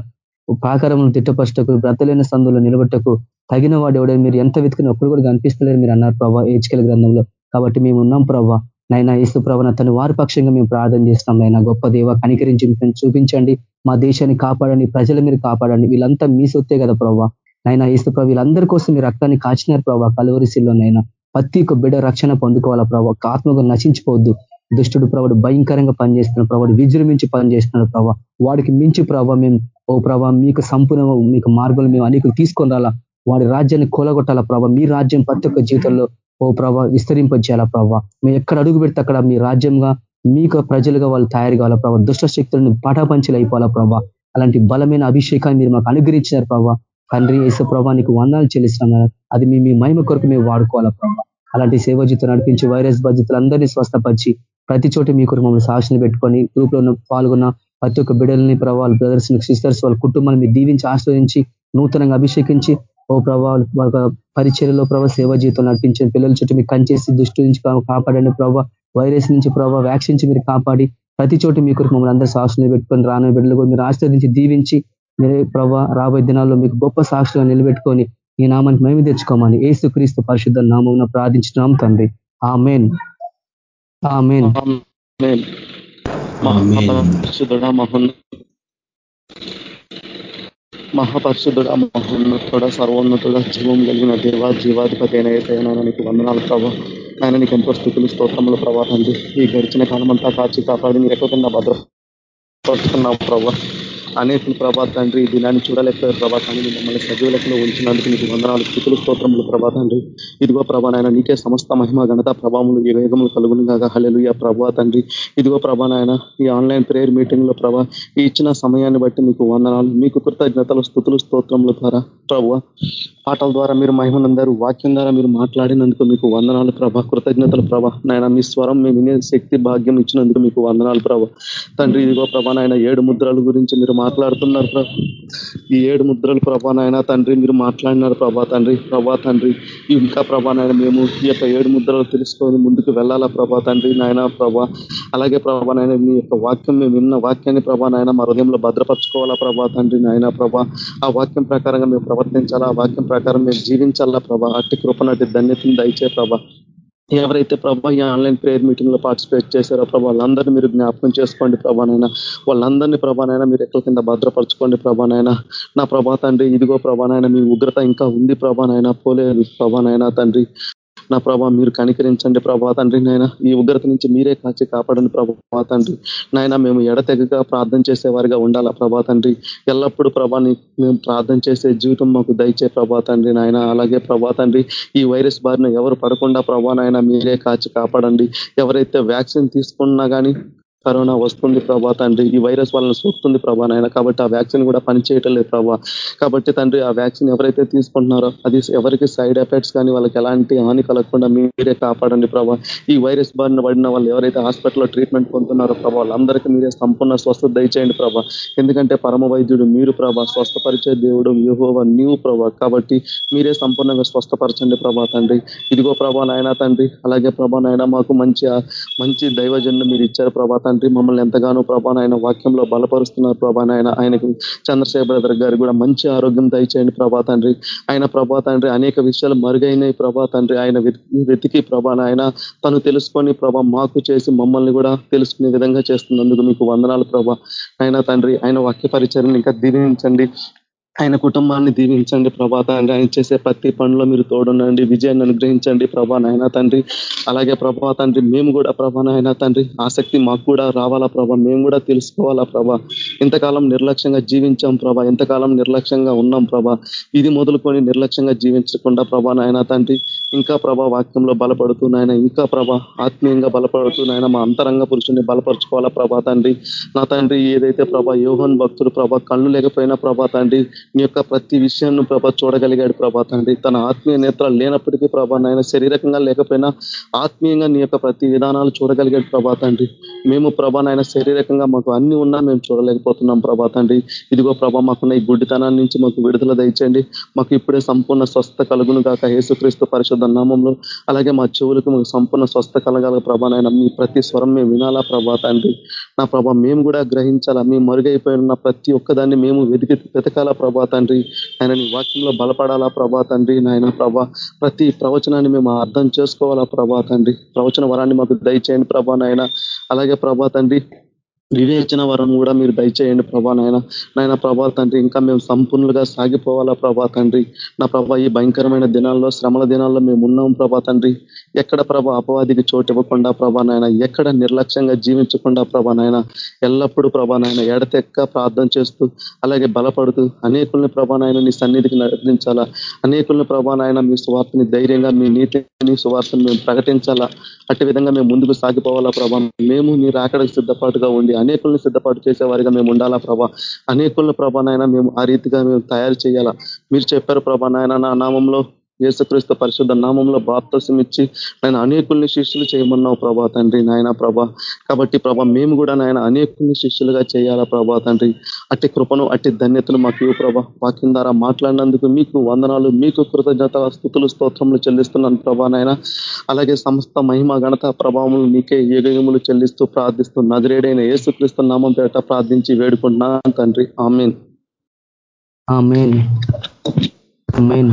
ప్రాకారములు తిట్టపరచటకు బ్రతలేని సందులో నిలబట్టకు తగిన వాడు ఎవడని మీరు ఎంత వెతుకుని ఒక్కడు కూడా కనిపిస్తలేరు మీరు అన్నారు ప్రభావ ఏచికల గ్రంథంలో. కాబట్టి మేము ఉన్నాం ప్రభావ నైనా ఈసు ప్రవణ తను వారి పక్షంగా మేము ప్రార్థన చేస్తున్నాం నైనా గొప్ప దేవ కనికరించి చూపించండి. మా దేశాన్ని కాపాడండి ప్రజలు మీరు కాపాడండి. వీళ్ళంతా మీ సొత్తే కదా ప్రభావ నైనా ఈసు ప్రభావ వీళ్ళందరి కోసం మీ రక్తాన్ని కాచినారు ప్రభావ కలువరిశిల్లోనైనా ప్రతి ఒక్క బిడ రక్షణ పొందుకోవాలా ప్రభావ ఆత్మగా నశించిపోవద్దు. దుష్టుడు ప్రభుడు భయంకరంగా పనిచేస్తున్నాడు ప్రభుడు విజృంభించి పనిచేస్తున్నాడు ప్రభావ వాడికి మించి ప్రభావ మేము ఓ ప్రభావ మీకు సంపూర్ణ మీకు మార్గాలు మేము అనేకులు తీసుకొని రాలా. వాడి రాజ్యాన్ని కూలగొట్టాలా ప్రభావ మీ రాజ్యం ప్రతి ఒక్క జీవితంలో ఓ ప్రభావ విస్తరింపజేయాలా ప్రభావ మేము ఎక్కడ అడుగు పెడితే అక్కడ మీ రాజ్యంగా మీకు ప్రజలుగా వాళ్ళు తయారు కావాలా ప్రభావ దుష్ట శక్తులను పటాపంచలు అయిపోవాలా ప్రభావ అలాంటి బలమైన అభిషేకాన్ని మీరు మాకు అనుగ్రహించినారు ప్రభావ తండ్రి వేసే ప్రభావ నీకు వందాలు చెల్లిస్తున్నాం అది మీ మీ మహిమ కొరకు మేము వాడుకోవాలా ప్రభావ అలాంటి సేవ జీతం నడిపించి వైరస్ బాధితులందరినీ స్వస్థపరిచి ప్రతి చోట మీ కొరకు మమ్మల్ని సాక్షిని పెట్టుకొని గ్రూప్లో పాల్గొన్న ప్రతి ఒక్క బిడ్డల్ని ప్రభావాలు బ్రదర్స్ సిస్టర్స్ వాళ్ళ కుటుంబాన్ని మీరు దీవించి ఆశ్రయించి నూతనంగా అభిషేకించి ఓ ప్రభావాలు వాళ్ళ పరిచయలో ప్రభావ సేవ జీవితం నడిపించండి. పిల్లల చుట్టూ మీరు కంచేసి దృష్టి నుంచి కాపాడండి ప్రభావ వైరస్ నుంచి ప్రభావ వ్యాక్సిన్ మీరు కాపాడి ప్రతి చోట మీ కొరకు మమ్మల్ని అందరూ సాక్షులు పెట్టుకొని రాను బిడ్డలు కూడా మీరు ఆశ్రదించి దీవించి మీరే ప్రభావ రాబోయే దినాల్లో మీకు గొప్ప సాక్షులుగా నిలబెట్టుకొని ఈ నామానికి మేము తెచ్చుకోమని ఏసు క్రీస్తు పరిశుద్ధ నామం ప్రార్థించినాం తండ్రి. ఆ మెయిన్ మహాపరిశుద్ధుడ మహాపరిశుద్ధుడ మహోన్నతుడ సర్వోన్నతుడ జీవం కలిగిన దేవ జీవాధిపతి అయిన ఏసైనా నీకు వందనాలు ప్రభావ ఆయన నీకు ఎంతో స్థితులు స్తోత్రములు ప్రభావం ఈ గడిచిన కాలం అంతా కాచి కాపాడి మీరు ఎక్కువ భద్రపరుచుకున్నావు ప్రభావ అనేక ప్రభా తండ్రి దినాన్ని చూడలేకపోయారు ప్రభా తండ్రి మమ్మల్ని లెక్కలో ఉంచినందుకు నీకు వందనాలు స్థితులు స్తోత్రములు ప్రభా తండ్రి. ఇదిగో ప్రభా నాయన నీకే సమస్త మహిమ ఘనత ప్రభావములు ఈ వేగములు కలుగును కాక హలెలు ప్రభా తండ్రి. ఇదిగో ప్రభా నాయన ఈ ఆన్లైన్ ప్రేయర్ మీటింగ్లో ప్రభా ఈ ఇచ్చిన సమయాన్ని బట్టి మీకు వందనాలు మీకు కృతజ్ఞతలు స్థుతులు స్తోత్రముల ద్వారా. ప్రభు పాటల ద్వారా మీరు మహిమనందరూ వాక్యం ద్వారా మీరు మాట్లాడినందుకు మీకు వందనాలు ప్రభ. కృతజ్ఞతలు ప్రభ. నాయన మీ స్వరం మేము వినే శక్తి భాగ్యం ఇచ్చినందుకు మీకు వందనాలు ప్రభ. తండ్రి ఇదిగో ప్రభ నాయన ఏడు ముద్రల గురించి మీరు మాట్లాడుతున్నారు ప్రభ. ఈ ఏడు ముద్రలు ప్రభా నాయన తండ్రి మీరు మాట్లాడినారు ప్రభా తండ్రి. ప్రభా తండ్రి ఇంకా ప్రభా నాయన మేము ఈ యొక్క ఏడు ముద్రలు తెలుసుకొని ముందుకు వెళ్ళాలా ప్రభా తండ్రి నాయన ప్రభా. అలాగే ప్రభా నాయన మీ యొక్క వాక్యం మేము విన్న వాక్యాన్ని ప్రభా నాయన మా హృదయంలో భద్రపరచుకోవాలా ప్రభా తండ్రి నాయన ప్రభా. ఆ వాక్యం ప్రకారంగా మేము ప్రవర్తించాలా? ఆ వాక్యం ప్రకారం మేము జీవించాలా ప్రభా? అట్టి కృపనటి ధన్యతను దయచే ప్రభా. ఎవరైతే ప్రభా ఈ ఆన్లైన్ ప్రేయర్ మీటింగ్లో పార్టిసిపేట్ చేశారో ప్రభా వాళ్ళందరినీ మీరు జ్ఞాపకం చేసుకోండి ప్రభానైనా వాళ్ళందరినీ ప్రభానైనా మీరు ఎక్కల కింద భద్రపరచుకోండి ప్రభానైనా నా ప్రభా తండ్రి ఇదిగో ప్రభానైనా మీ ఉగ్రత ఇంకా ఉంది ప్రభానైనా పోలేదు ప్రభానైనా తండ్రి. నా ప్రభావ మీరు కనికరించండి ప్రభా తండ్రి. నాయన ఈ ఉగ్రత నుంచి మీరే కాచి కాపాడండి ప్రభా తండ్రి. నాయన మేము ఎడతెగక ప్రార్థన చేసేవారిగా ఉండాలా ప్రభా తండ్రి? ఎల్లప్పుడూ ప్రభాని మేము ప్రార్థన చేసే జీవితం మాకు దయచే ప్రభా తండ్రి. నాయన అలాగే ప్రభా తండ్రి ఈ వైరస్ బారిన ఎవరు పడకుండా ప్రభా నాయన మీరే కాచి కాపాడండి. ఎవరైతే వ్యాక్సిన్ తీసుకున్నా కానీ కరోనా వస్తుంది ప్రభా తండ్రి. ఈ వైరస్ వాళ్ళని సోకుతుంది ప్రభా నాయన. కాబట్టి ఆ వ్యాక్సిన్ కూడా పనిచేయటం లేదు ప్రభా. కాబట్టి తండ్రి ఆ వ్యాక్సిన్ ఎవరైతే తీసుకుంటున్నారో అది ఎవరికి సైడ్ ఎఫెక్ట్స్ కానీ వాళ్ళకి ఎలాంటి హాని కలగకుండా మీరే కాపాడండి ప్రభా. ఈ వైరస్ బారిన పడిన వాళ్ళు ఎవరైతే హాస్పిటల్లో ట్రీట్మెంట్ పొందుతున్నారో ప్రభా వాళ్ళందరికీ మీరే సంపూర్ణ స్వస్థత దయచేయండి ప్రభా. ఎందుకంటే పరమ వైద్యుడు మీరు ప్రభా స్వస్థపరిచే దేవుడు యూహోవ నీవు ప్రభా. కాబట్టి మీరే సంపూర్ణంగా స్వస్థపరచండి ప్రభా తండ్రి. ఇదిగో ప్రభా నాయన తండ్రి అలాగే ప్రభా నాయన మాకు మంచి మంచి దైవజన్ను మీరు ఇచ్చారు ప్రభా తండ్రి మమ్మల్ని ఎంతగానో ప్రభా ఆయన వాక్యంలో బలపరుస్తున్నారు ప్రభా ఆయన ఆయనకు చంద్రశేఖర్ బ్రదర్ గారు కూడా మంచి ఆరోగ్యం దయచేయండి ప్రభా తండ్రి. ఆయన ప్రభా తండ్రి అనేక విషయాలు మరుగైనాయి ప్రభా తండ్రి. ఆయన వెతికి ప్రభా ఆయన తను తెలుసుకొని ప్రభా మాకు చేసి మమ్మల్ని కూడా తెలుసుకునే విధంగా చేస్తున్నందుకు మీకు వందనాలు ప్రభా. ఆయన తండ్రి ఆయన వాక్య పరిచయం ఇంకా దీవించండి. ఆయన కుటుంబాన్ని దీవించండి ప్రభా తండ్రి. ఆయన చేసే ప్రతి పనిలో మీరు తోడునండి విజయాన్ని అనుగ్రహించండి ప్రభా నాయన తండ్రి. అలాగే ప్రభా తండ్రి మేము కూడా ప్రభా నాయన తండ్రి ఆసక్తి మాకు కూడా రావాలా ప్రభా మేము కూడా తెలుసుకోవాలా ప్రభా. ఇంతకాలం నిర్లక్ష్యంగా జీవించాం ప్రభా. ఎంతకాలం నిర్లక్ష్యంగా ఉన్నాం ప్రభా. ఇది మొదలుకొని నిర్లక్ష్యంగా జీవించకుండా ప్రభా నాయన తండ్రి ఇంకా ప్రభా వాక్యంలో బలపడుతూ నాయన ఇంకా ప్రభా ఆత్మీయంగా బలపడుతూ నాయన మా అంతరంగ పురుషుని బలపరుచుకోవాలా ప్రభా తండ్రి. నా తండ్రి ఏదైతే ప్రభా యోహన్ భక్తుడు ప్రభా కళ్ళు లేకపోయినా ప్రభా తండ్రి నీ యొక్క ప్రతి విషయాన్ని ప్రభా చూడగలిగాడు ప్రభా తండ్రి. తన ఆత్మీయ నేత్రాలు లేనప్పటికీ ప్రభా నాయన శరీరకంగా లేకపోయినా ఆత్మీయంగా నీ యొక్క ప్రతి విధానాలు చూడగలిగాడు ప్రభా తండ్రి. మేము ప్రభా నాయన శరీరకంగా మాకు అన్ని ఉన్నా మేము చూడలేకపోతున్నాం ప్రభా తండ్రి. ఇదిగో ప్రభా మాకున్న ఈ గుడ్డితనాన్ని నుంచి మాకు విడుదల దయచండి మాకు ఇప్పుడే సంపూర్ణ స్వస్థ కలుగును కాక యేసుక్రీస్తు పరిషత్ నామంలో. అలాగే మా చెవులకు మాకు సంపూర్ణ స్వస్థ కలగాల ప్రభా నాయన. మీ ప్రతి స్వరం మేము వినాలా ప్రభా తండ్రి. నా ప్రభా మేము కూడా గ్రహించాలా? మీ మరుగైపోయిన ప్రతి ఒక్కదాన్ని మేము వెతికి వెతకాలా ప్రభా తండ్రి. ఆయన నీ వాక్యంలో బలపడాలా ప్రభా తండ్రి. నాయన ప్రభా ప్రతి ప్రవచనాన్ని మేము అర్థం చేసుకోవాలా ప్రభా తండ్రి. ప్రవచన వరాన్ని మాకు దయచేయండి ప్రభా నాయన. అలాగే ప్రభా తండ్రి వివేచన వరం కూడా మీరు దయచేయండి ప్రభా నాయన. నాయన ప్రభా తండ్రి ఇంకా మేము సంపూర్ణంగా సాగిపోవాలా ప్రభా తండ్రి. నా ప్రభా ఈ భయంకరమైన దినాల్లో శ్రమల దినాల్లో మేము ఉన్నాం ప్రభా తండ్రి. ఎక్కడ ప్రభా అపవాదికి చోటు ఇవ్వకుండా ప్రభా నాయన ఎక్కడ నిర్లక్ష్యంగా జీవించకుండా ప్రభా నాయన ఎల్లప్పుడూ ప్రభా నాయన ఎడతెక్క ప్రార్థన చేస్తూ అలాగే బలపడుతూ అనేకుల్ని ప్రభా నాయన నీ సన్నిధికి నడిపించాలా. అనేకుల్ని ప్రభా నాయన మీ సువార్తని ధైర్యంగా మీ నీతిని సువార్తను మేము ప్రకటించాలా. అట్టి విధంగా మేము ముందుకు సాగిపోవాలా ప్రభా. మేము మీరు అక్కడికి సిద్ధపాటుగా ఉండి అనేకులను సిద్ధపాటు చేసేవారిగా మేము ఉండాలా ప్రభా? అనేకులను ప్రభా మేము ఆ రీతిగా మేము తయారు చేయాలా? మీరు చెప్పారు ప్రభానైనా నా నామంలో యేసుక్రీస్తు పరిశుద్ధ నామంలో బాప్తసం ఇచ్చి ఆయన అనేకుల్ని శిష్యులు చేయమన్నావు ప్రభా తండ్రి నాయన ప్రభా. కాబట్టి ప్రభా మేము కూడా నాయన అనేకుల్ని శిష్యులుగా చేయాలా ప్రభా తండ్రి. అట్టి కృపను అట్టి ధన్యతను మాకు ఇవ్వు ప్రభా. వాక్యం ద్వారా మాట్లాడినందుకు మీకు వందనాలు మీకు కృతజ్ఞత స్థుతులు స్తోత్రములు చెల్లిస్తున్నాను ప్రభా నాయన. అలాగే సమస్త మహిమ గణత ప్రభావములు మీకే యుగములు చెల్లిస్తూ ప్రార్థిస్తూ నదిరేడైన యేసుక్రీస్తు నామం పేట ప్రార్థించి వేడుకుంటున్నాను తండ్రి. ఆమెన్. ఆమెన్. ఆమెన్.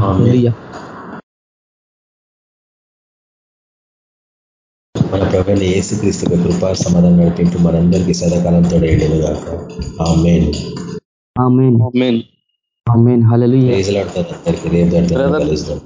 మన ప్రభుత్వ ఏసుక్రీస్తు కృపా సమాధానం నడిపింపు మనందరికీ సదాకాలంతో ఏడేది కాక amen. Amen. Amen. Amen. Hallelujah. Praise లాడతారు అందరికీ రేపు కలుస్తాం